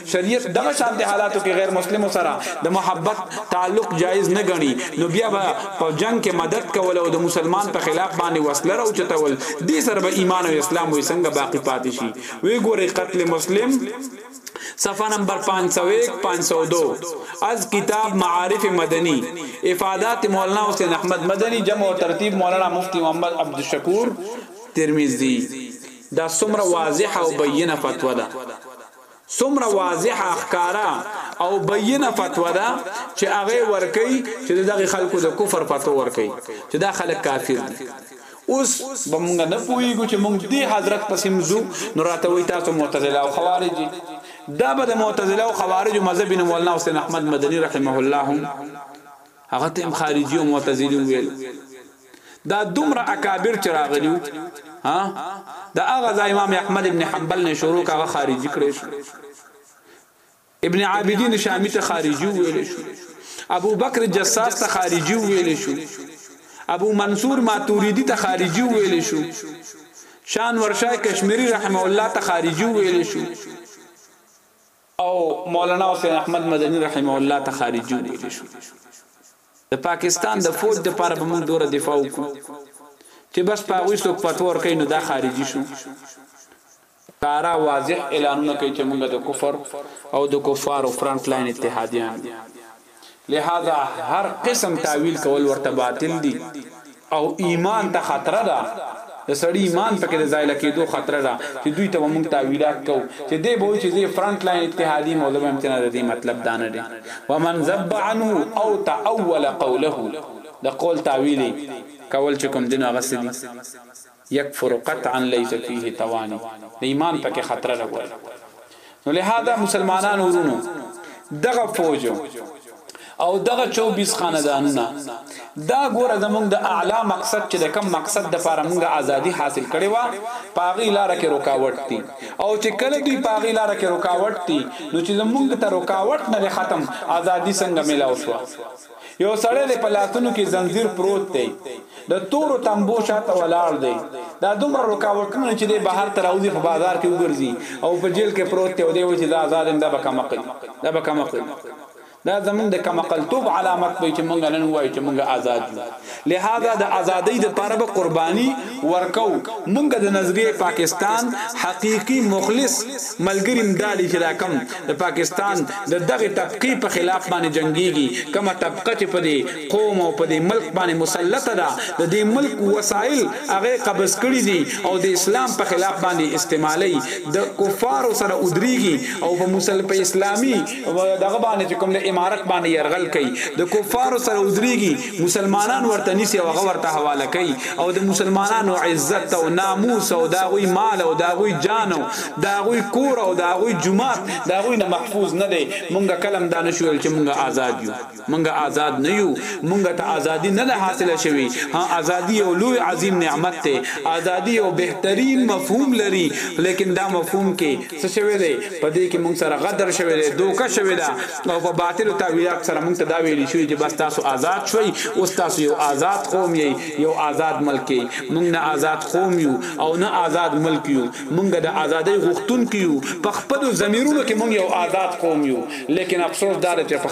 شریعت دغه شانته حالاتو کې غیر مسلمو سره د محبت تعلق جایز نه ګڼي نو بیا به په جنگ کې مدد کول او د مسلمان په خلاف باندې وسله راوچتول دې سره به ایمان او اسلام وې څنګه باقی پاتې شي وی ګوري قتل مسلم صفحه نمبر 501 502 از کتاب معارف مدنی افادات مولانا حسین احمد مدنی جمع و ترتیب مولانا مفتی محمد عبدالشکور ترمذی دا سمره واضحه او بینه فتوا ده څومره واضحه ښکاره او بینه فتوا ده چې هغه ورکي چې دغه خلکو د کفر پتو ورکي چې دا خلک کافر دي اوس به مونږ نه پوهیږو چې مونږ دی حضرت پسې مزو نو راته وي تاسو معتزله او خوارج دا به د معتزله او خوارج مذهب نو مولانا حسین احمد مدنی رحمه الله هم هغه تم خارجي او معتزلی ویل دا دومره اکابر چې راغلي وو ها د هغه ځای امام احمد ابن حنبل نه شروع کاغه خارجي کړی شو ابن عابدین شامی ته خارجي ویل شو ابو بکر جساس ته خارجي ویل شو ابو منصور ماتوریدی ته خارجي ویل شو شان ورشای کشمیری رحمه الله ته خارجي ویل شو او مولانا حسین احمد مدنی رحمه الله ته خارجي ویل شو د پاکستان د فوج د پاره به مونږ دوره دفاع وکړو چه بس په هغوی څوک پټو ورکوي نو دا خارجي شو ښکاره واضح اعلانونه کوي چه مونږ د کفر او د کفارو فرنټ لاین اتحادیان یو لهذا هر قسم تاویل کول ورته باطل دي. او ایمان ته خطره ده، د سړي ایمان پکې د زایله کېدو خطره ده، چې دوی ته به موږ تاویلات کوو، چې دی به وایي چې زه یې فرنټ لاین اتحادي یم او زه به امتناع د دې مطلب دا نه دی ومن ذب عنه او تأول قوله د قول تاویل یې کول چې کوم دي نو هغه څه دي. یکفر قطعا لیس فیه توانی د ایمان پکې خطره نه ګورم نو لهذا مسلمانانو ورونو دغه فوج او دغه 24 خاندانونه دا ګوره زمونږ د اعلی مقصد چې د کم مقصد د پاره مونږه ازادي حاصل کړي وا پاغي لار کې رکاوټ دي او چې کله دوی پاغي لار کې رکاوټ دي نو چې زمونږ ته رکاوټ نه ختم ازادي څنګه ملاو شو یو سړی دی په لاسونو کې زنځیر پروت دی د تورو تمبو شاته ولاړ دی دا دومره رکاوټونه دي چې دی بهر ته راوځي په بازار کې وګرځي او په جیل کې پروت دی او دی وایي چې زه ازاد یم دا به کم عقل دا به کم عقل دا زمونږ د کم عقلتوب علامت وي چې مونږ نن وایو چې مونږ ازاد یو لهذا د ازادۍ لپاره به قرباني ورکوو، مونږ د نظریه پاکستان حقیقي مخلص ملګري همدا دي چې دا کوم د پاکستان د دغې طبقې په خلاف باندې جنګیږي، کومه طبقه چې په دې قوم او په دې ملک باندې مسلطه ده، د دې ملک وسایل هغه یې قبض کړي دي او د اسلام په خلاف باندې یې استعمالوي، د کفارو سره ودریږي او په اسلامي. دغه باندې چې کوم د امارت باندې يرغل کوي د کفارو سره ودرېږي مسلمانان ورته نيسي او هغه ورته حواله کوي او د مسلمانانو عزت او ناموس او داغوي مال او داغوي جان او داغوي کور او داغوي جماعت داغوي نه محفوظ نه دی مونږه کلم دانشول چې مونږه آزاد یو مونږ ازاد نه یو، مونږ ته ازادي نه ده حاصله شوې، ها ازادي یو لوی عظیم نعمت دی، ازادي یو بهترین مفهوم لري، لیکن دا مفهوم کې څه شوې دی؟ په دې کې مونږ سره غدر شوې دی، دوکه شوې ده او په باطلو تعبیراتو سره مونږ ته دا ویلي شوي چې بس تاسو ازاد شوئ، اوس تاسو یو ازاد قوم یئ، یو ازاد ملک یئ، مونږ نه ازاد قوم یو او نه ازاد ملک یو، مونږ د آزادۍ غوښتونکي یو، په خپلو ضمیرونو کې مونږ یو آزاد قوم یو، لیکن افسوس دا دی چې په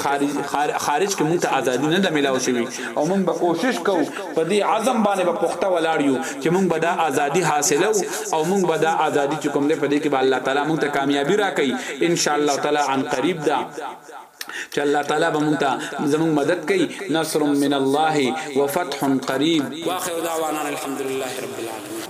خارج کې مونږ ته آزادي نه ده ملاو شوي او مونږ به کوشش کوو، په دې عزم باندې به پخته ولاړ یو چې مونږ به دا آزادي حاصلوو او مونږ به دا آزادي چې کوم دی په دې کې به الله تعالی مونږ ته کامیابي راکوي، ان شاء الله تعالی عنقریب ده چې الله تعالی به مونږ ته زمونږ مدد کوي، نصر من الله وفتح قریب. واخر دعوانا ان الحمدلله رب العالمين.